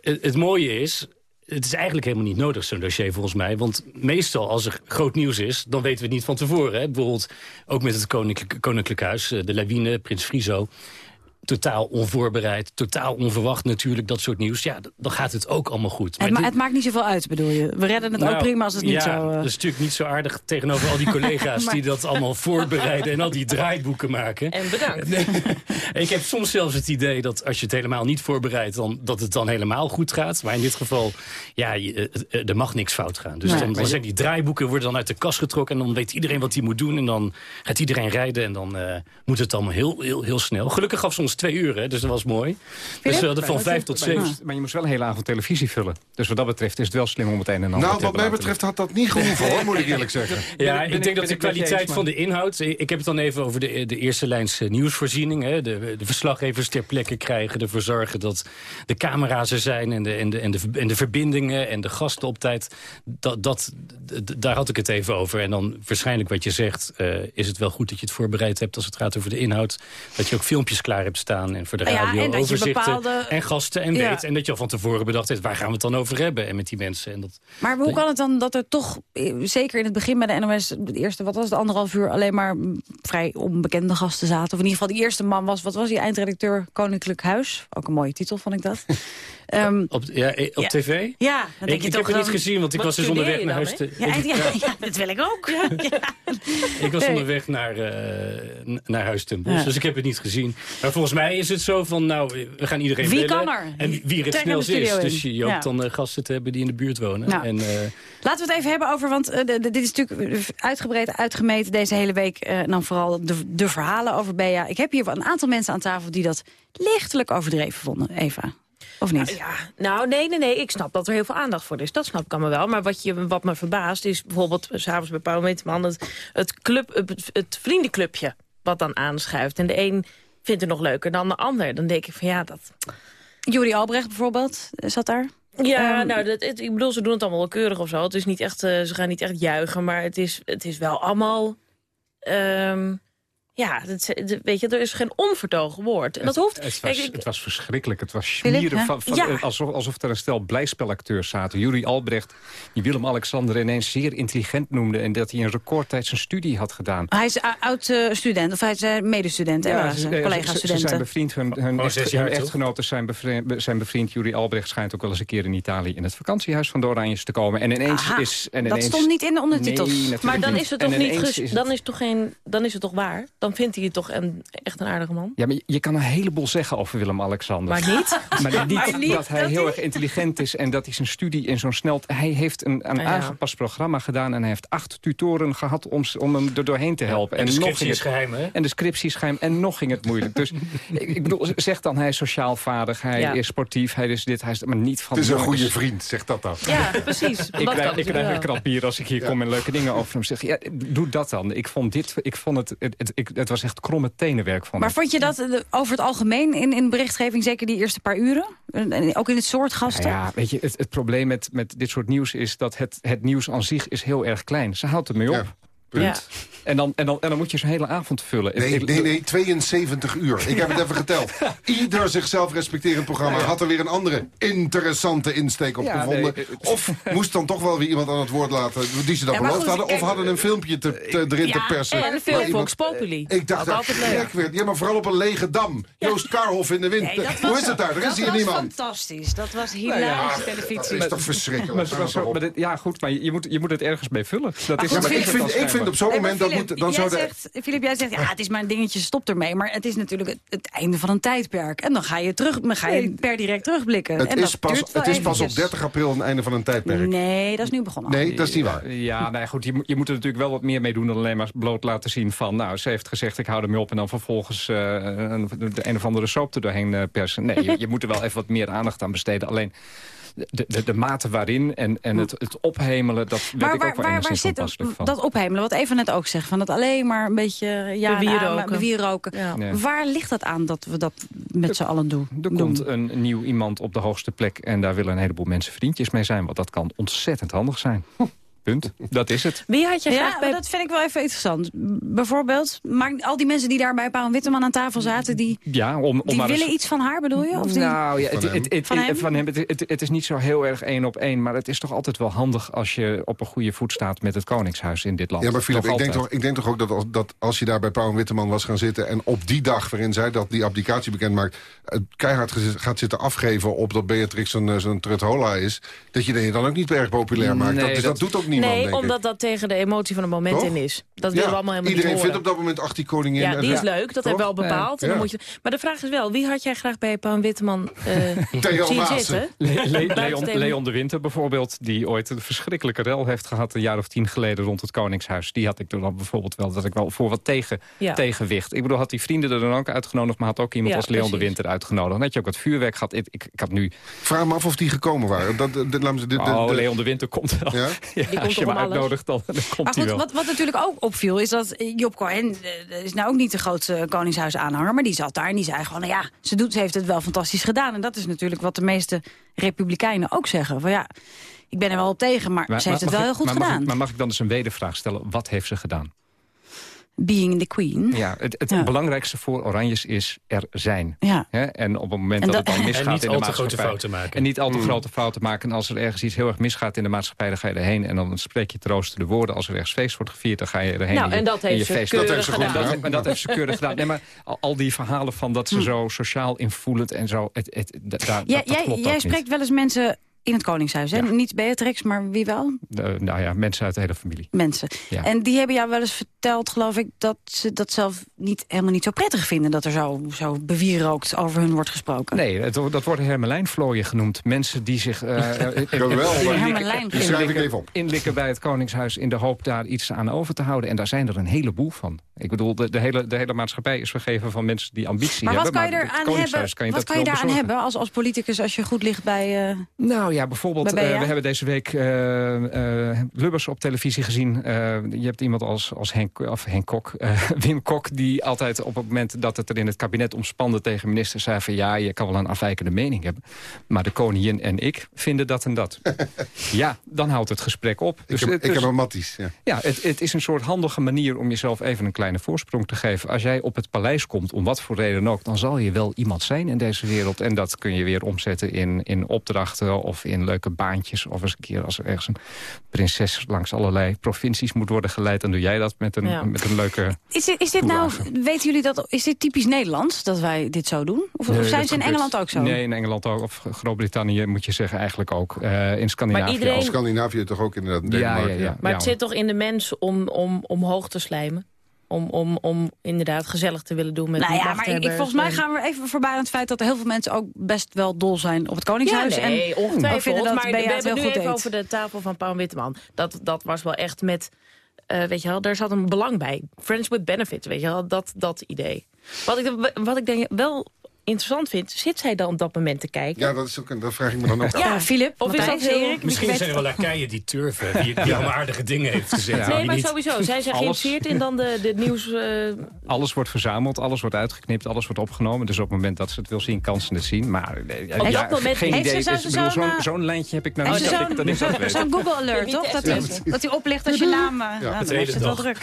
[SPEAKER 20] het, mooie is, het is eigenlijk helemaal niet nodig, zo'n dossier volgens mij. Want meestal als er groot nieuws is, dan weten we het niet van tevoren. Hè? Bijvoorbeeld ook met het Koninklijk, Koninklijk Huis, de lawine, Prins Friso. Totaal onvoorbereid, totaal onverwacht natuurlijk, dat soort nieuws. Ja, dan gaat het ook allemaal goed.
[SPEAKER 12] Maar het, het maakt niet zoveel uit, bedoel je? We redden het ook
[SPEAKER 20] Nou,
[SPEAKER 12] prima als het niet
[SPEAKER 20] ja,
[SPEAKER 12] zo... eh,
[SPEAKER 20] dat is natuurlijk niet zo aardig tegenover al die collega's... [laughs]
[SPEAKER 12] Maar-
[SPEAKER 20] die dat allemaal voorbereiden en al die draaiboeken maken.
[SPEAKER 19] En bedankt. [laughs]
[SPEAKER 20] Ik heb soms zelfs het idee dat als je het helemaal niet voorbereidt... Dan, dat het dan helemaal goed gaat. Maar in dit geval, ja, je, eh, eh, er mag niks fout gaan. Dus
[SPEAKER 12] Nee.
[SPEAKER 20] dan, zijn die draaiboeken worden dan uit de kast getrokken... en dan weet iedereen wat hij moet doen. En dan gaat iedereen rijden en dan eh, moet het allemaal heel, heel, heel snel. Gelukkig gaf ze ons twee uur, hè, dus dat was mooi. Dus we hadden van vijf tot zeven.
[SPEAKER 21] Maar je moest wel een hele avond televisie vullen. Dus wat dat betreft is het wel slim om het een en ander
[SPEAKER 15] Nou,
[SPEAKER 21] te
[SPEAKER 15] wat mij betreft had dat niet gehoeven, hoor, moet ik [laughs] eerlijk zeggen.
[SPEAKER 20] Ja,
[SPEAKER 21] ben
[SPEAKER 20] ik
[SPEAKER 21] ik-
[SPEAKER 20] denk dat
[SPEAKER 21] ben
[SPEAKER 20] de kwaliteit van de inhoud... Ik heb het dan even over de, de eerste lijns eh, nieuwsvoorziening. Hè, de, de verslaggevers ter plekke krijgen. Ervoor zorgen dat de camera's er zijn... en de, en de, en de, en de verbindingen en de gasten op tijd. Dat, dat, daar had ik het even over. En dan waarschijnlijk wat je zegt... eh, is het wel goed dat je het voorbereid hebt als het gaat over de inhoud. Dat je ook filmpjes klaar hebt staan. En voor de
[SPEAKER 12] Ja,
[SPEAKER 20] radio
[SPEAKER 12] en
[SPEAKER 20] overzichten
[SPEAKER 12] bepaalde-
[SPEAKER 20] en gasten en
[SPEAKER 12] Ja.
[SPEAKER 20] weet. En dat je al van tevoren bedacht hebt... waar gaan we het dan over hebben? En met die mensen. En dat,
[SPEAKER 12] Maar hoe kan het dan dat er toch, eh, zeker in het begin bij de NOS... de eerste, wat was het, anderhalf uur... alleen maar vrij onbekende gasten zaten? Of in ieder geval de eerste man was, wat was die eindredacteur Koninklijk Huis? Ook een mooie titel, vond ik dat. [laughs] Ehm,
[SPEAKER 20] op, ja, eh, op
[SPEAKER 12] Ja.
[SPEAKER 20] tv?
[SPEAKER 12] ja, dan denk
[SPEAKER 20] Ik,
[SPEAKER 12] je
[SPEAKER 20] ik
[SPEAKER 12] toch
[SPEAKER 20] heb het niet gezien, want ik was dus onderweg naar huis. te- [laughs]
[SPEAKER 12] Ja, dat wil ik ook. Ja. [laughs]
[SPEAKER 20] Ik was onderweg naar, eh, naar Huis ten dus ik heb het niet gezien. Maar volgens mij is het zo van, nou, we gaan iedereen
[SPEAKER 12] Wie
[SPEAKER 20] bellen.
[SPEAKER 12] kan er?
[SPEAKER 20] En wie, er snelst is.
[SPEAKER 12] in.
[SPEAKER 20] Dus je, hoopt dan eh, gasten te hebben die in de buurt wonen.
[SPEAKER 12] Nou.
[SPEAKER 20] En,
[SPEAKER 12] Laten we het even hebben over, want dit is natuurlijk uitgebreid uitgemeten deze hele week. en dan vooral de, de verhalen over Bea. Ik heb hier een aantal mensen aan tafel die dat lichtelijk overdreven vonden, Eva. Of niet?
[SPEAKER 19] Ja, nou, nee, nee, nee. Ik snap dat er heel veel aandacht voor is. Dat snap ik allemaal wel. Maar wat, je, wat me verbaast is bijvoorbeeld... eh, s'avonds bij Pauw Meteman het, het, club, het, het vriendenclubje wat dan aanschuift. En de een vindt het nog leuker dan de ander. Dan denk ik van ja, dat...
[SPEAKER 12] Juri Albrecht bijvoorbeeld, eh, zat daar?
[SPEAKER 19] Ja,
[SPEAKER 12] Ehm,
[SPEAKER 19] nou, dat, het- ik bedoel, ze doen het allemaal wel keurig of zo. Het is niet echt, eh, ze gaan niet echt juichen, maar het is, het is wel allemaal... ehm, ja, het, het- weet je, er is geen onvertogen woord. En dat
[SPEAKER 21] Het-
[SPEAKER 19] hoeft...
[SPEAKER 21] Het was,
[SPEAKER 19] Kijk, ik-
[SPEAKER 21] het was verschrikkelijk. Het was
[SPEAKER 19] hè?
[SPEAKER 21] van, van,
[SPEAKER 19] Ja.
[SPEAKER 21] eh, alsof, alsof er een stel blijspelacteurs zaten. Juri Albrecht, die Willem-Alexander ineens zeer intelligent noemde... en dat hij in recordtijd zijn studie had gedaan.
[SPEAKER 12] Hij is oud-student, of hij is eh, medestudent, hè, waren
[SPEAKER 21] ze-
[SPEAKER 12] ze,
[SPEAKER 21] eh, ze- Ze zijn
[SPEAKER 12] collega-studenten.
[SPEAKER 21] bevriend, hun, hun,
[SPEAKER 20] Oh,
[SPEAKER 21] echt- hun echtgenoten zijn bevriend, zijn bevriend. Juri Albrecht schijnt ook wel eens een keer in Italië... in het vakantiehuis van de Oranjes te komen. En ineens
[SPEAKER 12] Aha,
[SPEAKER 21] is... En
[SPEAKER 12] dat
[SPEAKER 21] ineens,
[SPEAKER 12] stond niet in de ondertitels.
[SPEAKER 21] Nee,
[SPEAKER 19] Maar dan is het toch niet, dan is het toch geen, dan is het toch waar? Dan vindt hij het toch een, echt een aardige man?
[SPEAKER 21] Ja, maar je- je kan een heleboel zeggen over Willem-Alexander.
[SPEAKER 19] Maar niet? [laughs]
[SPEAKER 21] Maar niet, [laughs]
[SPEAKER 19] Maar niet
[SPEAKER 21] dat hij
[SPEAKER 19] dat
[SPEAKER 21] heel
[SPEAKER 19] hij-
[SPEAKER 21] erg intelligent is en dat hij zijn studie in zo'n snel... Hij heeft een, een
[SPEAKER 19] Ah, ja.
[SPEAKER 21] aangepast programma gedaan en hij heeft acht tutoren gehad om, om hem er doorheen te helpen.
[SPEAKER 20] en de
[SPEAKER 21] nog
[SPEAKER 20] scriptie
[SPEAKER 21] ging
[SPEAKER 20] is
[SPEAKER 21] het-
[SPEAKER 20] geheim, hè?
[SPEAKER 21] En de scriptie is geheim en nog ging het moeilijk. Dus [laughs] ik, ik bedoel, zeg dan hij is sociaal vaardig, hij
[SPEAKER 19] Ja.
[SPEAKER 21] is sportief, hij is dit, hij is... Maar niet van
[SPEAKER 15] Het is een
[SPEAKER 21] jongens,
[SPEAKER 15] goede vriend, zeg dat dan.
[SPEAKER 19] Ja, precies.
[SPEAKER 21] Ik krijg, ik krijg een krap bier als ik hier kom en leuke dingen over hem zeg. Ja, doe dat dan. Ik vond dit, ik vond het, het, het, ik- het was echt kromme tenenwerk van
[SPEAKER 12] Maar vond je dat eh, over het algemeen in, in berichtgeving, zeker die eerste paar uren? En- en ook in het soort gasten?
[SPEAKER 21] Nou ja, weet je, het, het probleem met, met dit soort nieuws is dat het, het nieuws aan zich is heel erg klein. Ze houdt ermee op.
[SPEAKER 15] Ja, punt.
[SPEAKER 19] Ja.
[SPEAKER 21] En, dan, en, dan, en dan moet je zo'n hele avond vullen.
[SPEAKER 15] Nee, nee, nee, 72 uur. Ik heb het even geteld. [laughs] Ieder zichzelf respecterend programma had er weer een andere interessante insteek op
[SPEAKER 21] Ja,
[SPEAKER 15] gevonden.
[SPEAKER 21] nee, het-
[SPEAKER 15] Of moest dan toch wel weer iemand aan het woord laten die ze dat
[SPEAKER 12] Ja,
[SPEAKER 15] beloofd
[SPEAKER 12] goed,
[SPEAKER 15] hadden. Of hadden een filmpje te, te, erin te
[SPEAKER 19] Ja,
[SPEAKER 15] persen.
[SPEAKER 19] en veel
[SPEAKER 15] waar iemand-
[SPEAKER 19] Vox Populi.
[SPEAKER 15] Ik dacht dat
[SPEAKER 19] altijd
[SPEAKER 15] gek werd. Ja, maar vooral op een lege dam. Joost Karhoff in de wind.
[SPEAKER 12] Nee, dat
[SPEAKER 15] Hoe
[SPEAKER 12] was-
[SPEAKER 15] is het daar? Er
[SPEAKER 12] dat
[SPEAKER 15] is hier
[SPEAKER 12] was
[SPEAKER 15] niemand.
[SPEAKER 12] fantastisch. Dat was
[SPEAKER 21] Nou ja,
[SPEAKER 12] hilarische
[SPEAKER 15] Dat
[SPEAKER 12] televisie.
[SPEAKER 15] is toch verschrikkelijk.
[SPEAKER 21] Maar, ja, goed, maar je moet, je moet het ergens mee vullen. Dat is
[SPEAKER 15] Ja, maar ik vind, vind op zo'n
[SPEAKER 12] Nee,
[SPEAKER 15] moment... dat moet, dan
[SPEAKER 12] jij
[SPEAKER 15] zou de,
[SPEAKER 12] zegt, Philip, jij zegt, ja, het is maar een dingetje, stop ermee. Maar het is natuurlijk het, het einde van een tijdperk. En dan ga je, terug, dan ga je per direct terugblikken.
[SPEAKER 15] het
[SPEAKER 12] en
[SPEAKER 15] is
[SPEAKER 12] dat
[SPEAKER 15] pas, het is pas op
[SPEAKER 12] eventjes.
[SPEAKER 15] 30 april een einde van een tijdperk.
[SPEAKER 12] Nee, dat is nu begonnen.
[SPEAKER 15] Nee, dat is niet waar.
[SPEAKER 21] Ja, nou ja, goed, je, moet- je moet er natuurlijk wel wat meer mee doen... dan alleen maar bloot laten zien van... nou, ze heeft gezegd, ik hou ermee op... en dan vervolgens eh, een, de een of andere soap er doorheen eh, persen. Nee, je, je moet er wel even wat meer aandacht aan besteden. Alleen de, de, de mate waarin en, en het, het ophemelen... dat weet
[SPEAKER 12] Maar
[SPEAKER 21] ik
[SPEAKER 12] waar,
[SPEAKER 21] ook wel
[SPEAKER 12] waar, waar zit
[SPEAKER 21] van.
[SPEAKER 12] dat ophemelen? Wat Eva net ook zegt, van dat alleen maar een beetje ja,
[SPEAKER 19] Bewieroken.
[SPEAKER 12] bewieroken.
[SPEAKER 19] Ja.
[SPEAKER 21] Nee.
[SPEAKER 12] Waar ligt dat aan dat we dat met z'n allen doen?
[SPEAKER 21] Er komt een nieuw iemand op de hoogste plek... en daar willen een heleboel mensen vriendjes mee zijn. Want dat kan ontzettend handig zijn. Punt. Dat is het.
[SPEAKER 9] Wie had je graag
[SPEAKER 12] Ja,
[SPEAKER 9] bij...
[SPEAKER 12] dat vind ik wel even interessant. Bijvoorbeeld, maar al die mensen die daar bij Paul Witteman aan tafel zaten... die,
[SPEAKER 21] Ja, om, om
[SPEAKER 12] die
[SPEAKER 21] maar eens-
[SPEAKER 12] willen iets van haar, bedoel je? Of die...
[SPEAKER 21] Nou, ja, het,
[SPEAKER 15] Van
[SPEAKER 21] het, het,
[SPEAKER 12] Van hem?
[SPEAKER 21] van hem, het, het, het is niet zo heel erg één op één... maar het is toch altijd wel handig als je op een goede voet staat... met het Koningshuis in dit land.
[SPEAKER 15] Ja, maar
[SPEAKER 21] Toch
[SPEAKER 15] ik denk, toch, ik denk toch ook dat als, dat als je daar bij Pauw en Witteman was gaan zitten... en op die dag waarin zij dat die abdicatie bekend maakt... keihard gaat zitten afgeven op dat Beatrix een, eh, zo'n truthola is... dat je je dan ook niet erg populair maakt.
[SPEAKER 21] Nee,
[SPEAKER 15] dat, dus dat,
[SPEAKER 21] dat-
[SPEAKER 15] doet ook niemand,
[SPEAKER 9] nee,
[SPEAKER 15] denk ik.
[SPEAKER 9] omdat dat tegen de emotie van het moment
[SPEAKER 15] Toch?
[SPEAKER 9] in is. Dat
[SPEAKER 15] Ja,
[SPEAKER 9] willen we allemaal helemaal
[SPEAKER 15] Iedereen
[SPEAKER 9] niet
[SPEAKER 15] vindt op dat moment, ach, die koningin...
[SPEAKER 9] Ja, die is leuk. Dat hebben we al bepaald. En dan moet je, maar de vraag is wel, wie had jij graag bij Paul Witteman eh [laughs]
[SPEAKER 15] Theo
[SPEAKER 9] zien zitten?
[SPEAKER 21] Le- Le- Leon, Leon de Winter bijvoorbeeld, die ooit een verschrikkelijke rel heeft gehad... een jaar of tien geleden rond het Koningshuis. Die had ik er dan bijvoorbeeld wel, dat ik wel voor wat tegen,
[SPEAKER 9] Ja.
[SPEAKER 21] tegenwicht. Ik bedoel, had die vrienden er dan ook uitgenodigd... maar had ook iemand
[SPEAKER 9] Ja,
[SPEAKER 21] als Leon de. Winter uitgenodigd. Dan had je ook wat vuurwerk gehad. Ik, ik, ik had nu...
[SPEAKER 15] Vraag me af of die gekomen waren. Dat, de, de, laten we- de, de,
[SPEAKER 21] oh, Leon de Winter komt wel.
[SPEAKER 15] Ja? [laughs]
[SPEAKER 21] Ja,
[SPEAKER 9] komt
[SPEAKER 21] als je uitnodigt, dan, dan komt
[SPEAKER 12] Maar
[SPEAKER 21] hij
[SPEAKER 12] goed,
[SPEAKER 21] wel.
[SPEAKER 12] wat, wat natuurlijk ook opviel is dat Job Cohen... eh, is nou ook niet de grootste Koningshuis-aanhanger... maar die zat daar en die zei gewoon... nou ja, ze, doet, ze heeft het wel fantastisch gedaan. En dat is natuurlijk wat de meeste republikeinen ook zeggen. Van ja, ik ben er wel op tegen, maar,
[SPEAKER 21] Maar-
[SPEAKER 12] ze heeft het wel heel goed
[SPEAKER 21] maar mag
[SPEAKER 12] gedaan.
[SPEAKER 21] ik- maar mag ik dan eens een wedervraag stellen? Wat heeft ze gedaan?
[SPEAKER 12] Being the queen.
[SPEAKER 21] Ja, het, het
[SPEAKER 12] Ja.
[SPEAKER 21] belangrijkste voor Oranjes is er zijn.
[SPEAKER 12] Ja.
[SPEAKER 21] Hè? En op het moment
[SPEAKER 12] En
[SPEAKER 21] dat,
[SPEAKER 12] dat-
[SPEAKER 21] het dan
[SPEAKER 12] En
[SPEAKER 21] misgaat
[SPEAKER 20] niet
[SPEAKER 21] in de
[SPEAKER 20] al te grote
[SPEAKER 21] maatschappij...
[SPEAKER 20] fouten maken.
[SPEAKER 21] En niet al te
[SPEAKER 15] Mm.
[SPEAKER 21] grote fouten maken. En als er ergens iets heel erg misgaat in de maatschappij... dan ga je erheen en dan spreek je troostende woorden. Als er ergens feest wordt gevierd, dan ga je erheen.
[SPEAKER 9] Nou,
[SPEAKER 21] je-
[SPEAKER 9] en dat
[SPEAKER 21] je
[SPEAKER 9] heeft ze
[SPEAKER 21] feest.
[SPEAKER 9] keurig
[SPEAKER 15] Dat heeft ze goed
[SPEAKER 9] gedaan.
[SPEAKER 15] gedaan.
[SPEAKER 21] En dat heeft ze keurig gedaan. Nee, maar al, al die verhalen van dat ze zo sociaal invoelend en zo... Het, het, da- daar-
[SPEAKER 12] Ja,
[SPEAKER 21] dat, dat
[SPEAKER 12] jij
[SPEAKER 21] klopt
[SPEAKER 12] jij
[SPEAKER 21] ook
[SPEAKER 12] spreekt wel eens mensen in het Koningshuis, hè?
[SPEAKER 21] Ja.
[SPEAKER 12] Niet Beatrix, maar wie wel?
[SPEAKER 21] nou ja, mensen uit de hele familie.
[SPEAKER 12] Mensen.
[SPEAKER 21] Ja.
[SPEAKER 12] En die hebben jou wel eens verteld, geloof ik... dat ze dat zelf niet, helemaal niet zo prettig vinden... dat er zo, zo bewierookt over hun wordt gesproken.
[SPEAKER 21] Nee, het, dat worden hermelijnvlooien genoemd. Mensen die zich... [laughs]
[SPEAKER 15] Geweldig.
[SPEAKER 21] inlikken-
[SPEAKER 12] Hermelijn.
[SPEAKER 15] Die schrijf ik
[SPEAKER 21] inlikken-
[SPEAKER 15] even op.
[SPEAKER 21] Inlikken bij het Koningshuis in de hoop daar iets aan over te houden. En daar zijn er een heleboel van. Ik bedoel, de, de, hele, de hele maatschappij is vergeven van mensen die ambitie
[SPEAKER 12] Maar wat
[SPEAKER 21] hebben.
[SPEAKER 12] kan je eraan
[SPEAKER 21] Koningshuis
[SPEAKER 12] hebben,
[SPEAKER 21] kan je
[SPEAKER 12] wat kan je
[SPEAKER 21] wel
[SPEAKER 12] daaraan
[SPEAKER 21] bezorgen.
[SPEAKER 12] hebben als, als politicus... als je goed ligt bij... eh,
[SPEAKER 21] Nou ja, bijvoorbeeld,
[SPEAKER 12] Bij BA?
[SPEAKER 21] eh, we hebben deze week eh, eh, Lubbers op televisie gezien. Je hebt iemand als, als Henk, of Henk Kok, [laughs] Wim Kok... die altijd op het moment dat het er in het kabinet omspande tegen ministers... zei van ja, je kan wel een afwijkende mening hebben... maar de koningin en ik vinden dat en dat. [laughs] ja, dan houdt het gesprek op.
[SPEAKER 15] ik,
[SPEAKER 21] Dus
[SPEAKER 15] heb, ik
[SPEAKER 21] dus-
[SPEAKER 15] heb een matties. Ja.
[SPEAKER 21] ja, het, het is een soort handige manier om jezelf even een kleine voorsprong te geven. Als jij op het paleis komt, om wat voor reden ook... dan zal je wel iemand zijn in deze wereld. En dat kun je weer omzetten in, in opdrachten of in leuke baantjes. Of eens een keer als er ergens een prinses langs allerlei provincies moet worden geleid... dan doe jij dat met een,
[SPEAKER 12] Ja.
[SPEAKER 21] met een leuke...
[SPEAKER 12] Is dit, is dit nou, weten jullie dat, is dit typisch Nederlands dat wij dit zo doen? Of, of zijn ze in Engeland ook zo?
[SPEAKER 21] Nee, in Engeland ook. Of Groot-Brittannië moet je zeggen eigenlijk ook. Eh, in Scandinavië
[SPEAKER 9] iedereen-
[SPEAKER 21] ook.
[SPEAKER 15] Scandinavië toch ook inderdaad.
[SPEAKER 21] Ja, ja, ja.
[SPEAKER 9] Maar het zit toch in de mens om, om omhoog te slijmen? Om, om, om inderdaad gezellig te willen doen met
[SPEAKER 12] Nou ja, maar ik, volgens mij gaan we even voorbij aan het feit... dat er heel veel mensen ook best wel dol zijn op het Koningshuis.
[SPEAKER 9] Ja, nee,
[SPEAKER 12] en
[SPEAKER 9] ongetwijfeld.
[SPEAKER 12] vinden dat
[SPEAKER 9] maar we
[SPEAKER 12] het
[SPEAKER 9] hebben
[SPEAKER 12] heel
[SPEAKER 9] nu
[SPEAKER 12] goed
[SPEAKER 9] even
[SPEAKER 12] deed.
[SPEAKER 9] over de tafel van Paul Witteman. Dat, dat was wel echt met... eh, weet je wel, daar zat een belang bij. Friends with benefits, weet je wel, dat, dat idee. Wat ik, wat ik denk wel interessant vind, zit zij dan op dat moment te kijken?
[SPEAKER 15] Ja, dat, is ook, een- dat vraag ik me dan ook af.
[SPEAKER 12] Ja, Filip,
[SPEAKER 9] Of is dat heel-
[SPEAKER 12] Erik,
[SPEAKER 20] Misschien zijn er wel lakeien die turven, die, die allemaal aardige dingen heeft gezegd.
[SPEAKER 21] Ja.
[SPEAKER 9] Nee, maar
[SPEAKER 20] niet-
[SPEAKER 9] sowieso. Zijn ze geïnteresseerd in dan de, de nieuws... eh,
[SPEAKER 21] Alles wordt verzameld, alles wordt uitgeknipt, alles wordt opgenomen. Dus op het moment dat ze het wil zien, kan ze het zien. Maar eh, ja,
[SPEAKER 9] Op
[SPEAKER 21] ja,
[SPEAKER 9] dat moment-
[SPEAKER 21] geen idee. Dus,
[SPEAKER 12] zo- zo'n,
[SPEAKER 21] lijntje heb ik nou niet dat ik, dat dat
[SPEAKER 12] zo'n
[SPEAKER 21] weet.
[SPEAKER 12] zo'n Google alert, toch? Dat hij, dat oplicht als je naam...
[SPEAKER 20] hele [laughs]
[SPEAKER 12] het wel druk.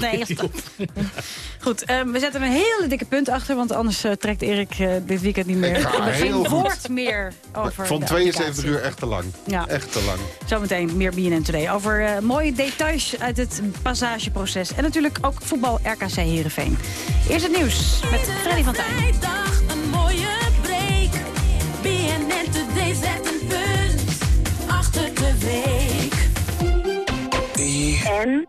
[SPEAKER 12] Nee, echt. Goed, eh, we zetten een hele dikke punt achter... want anders eh, trekt Erik dit weekend niet meer.
[SPEAKER 15] Ik ga
[SPEAKER 12] Geen
[SPEAKER 15] heel goed.
[SPEAKER 12] woord meer over
[SPEAKER 15] Van
[SPEAKER 12] de
[SPEAKER 15] 72
[SPEAKER 12] applicatie.
[SPEAKER 15] uur echt te lang.
[SPEAKER 12] Ja.
[SPEAKER 15] Echt te lang.
[SPEAKER 12] Zometeen meer BNN Today over eh, mooie details uit het passageproces. En natuurlijk ook voetbal RKC Heerenveen. Eerst het nieuws met Freddy van Tijn.
[SPEAKER 13] Vrijdag een mooie break. BNN Today zet een punt achter de week.
[SPEAKER 25] En?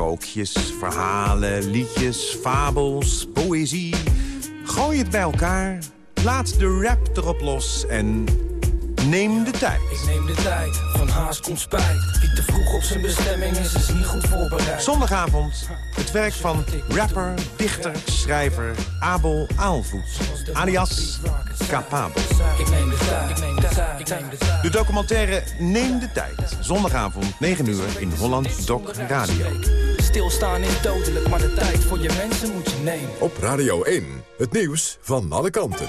[SPEAKER 25] Sprookjes, verhalen, liedjes, fabels, poëzie. Gooi het bij elkaar, laat de rap erop los en neem de tijd.
[SPEAKER 26] Ik neem de tijd, van haast komt spijt. Wie te vroeg op zijn bestemming is, is niet goed voorbereid.
[SPEAKER 25] Zondagavond, het werk van rapper, dichter, schrijver Abel Aalvoet, alias Capabel.
[SPEAKER 26] Ik neem de tijd, ik neem de tijd, ik neem de tijd.
[SPEAKER 25] De documentaire Neem de Tijd. Zondagavond, 9 uur in Holland Doc Radio.
[SPEAKER 26] Stilstaan is dodelijk, maar de tijd voor je mensen moet je nemen.
[SPEAKER 3] Op Radio 1, het nieuws van alle kanten.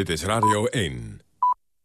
[SPEAKER 3] Dit is Radio 1.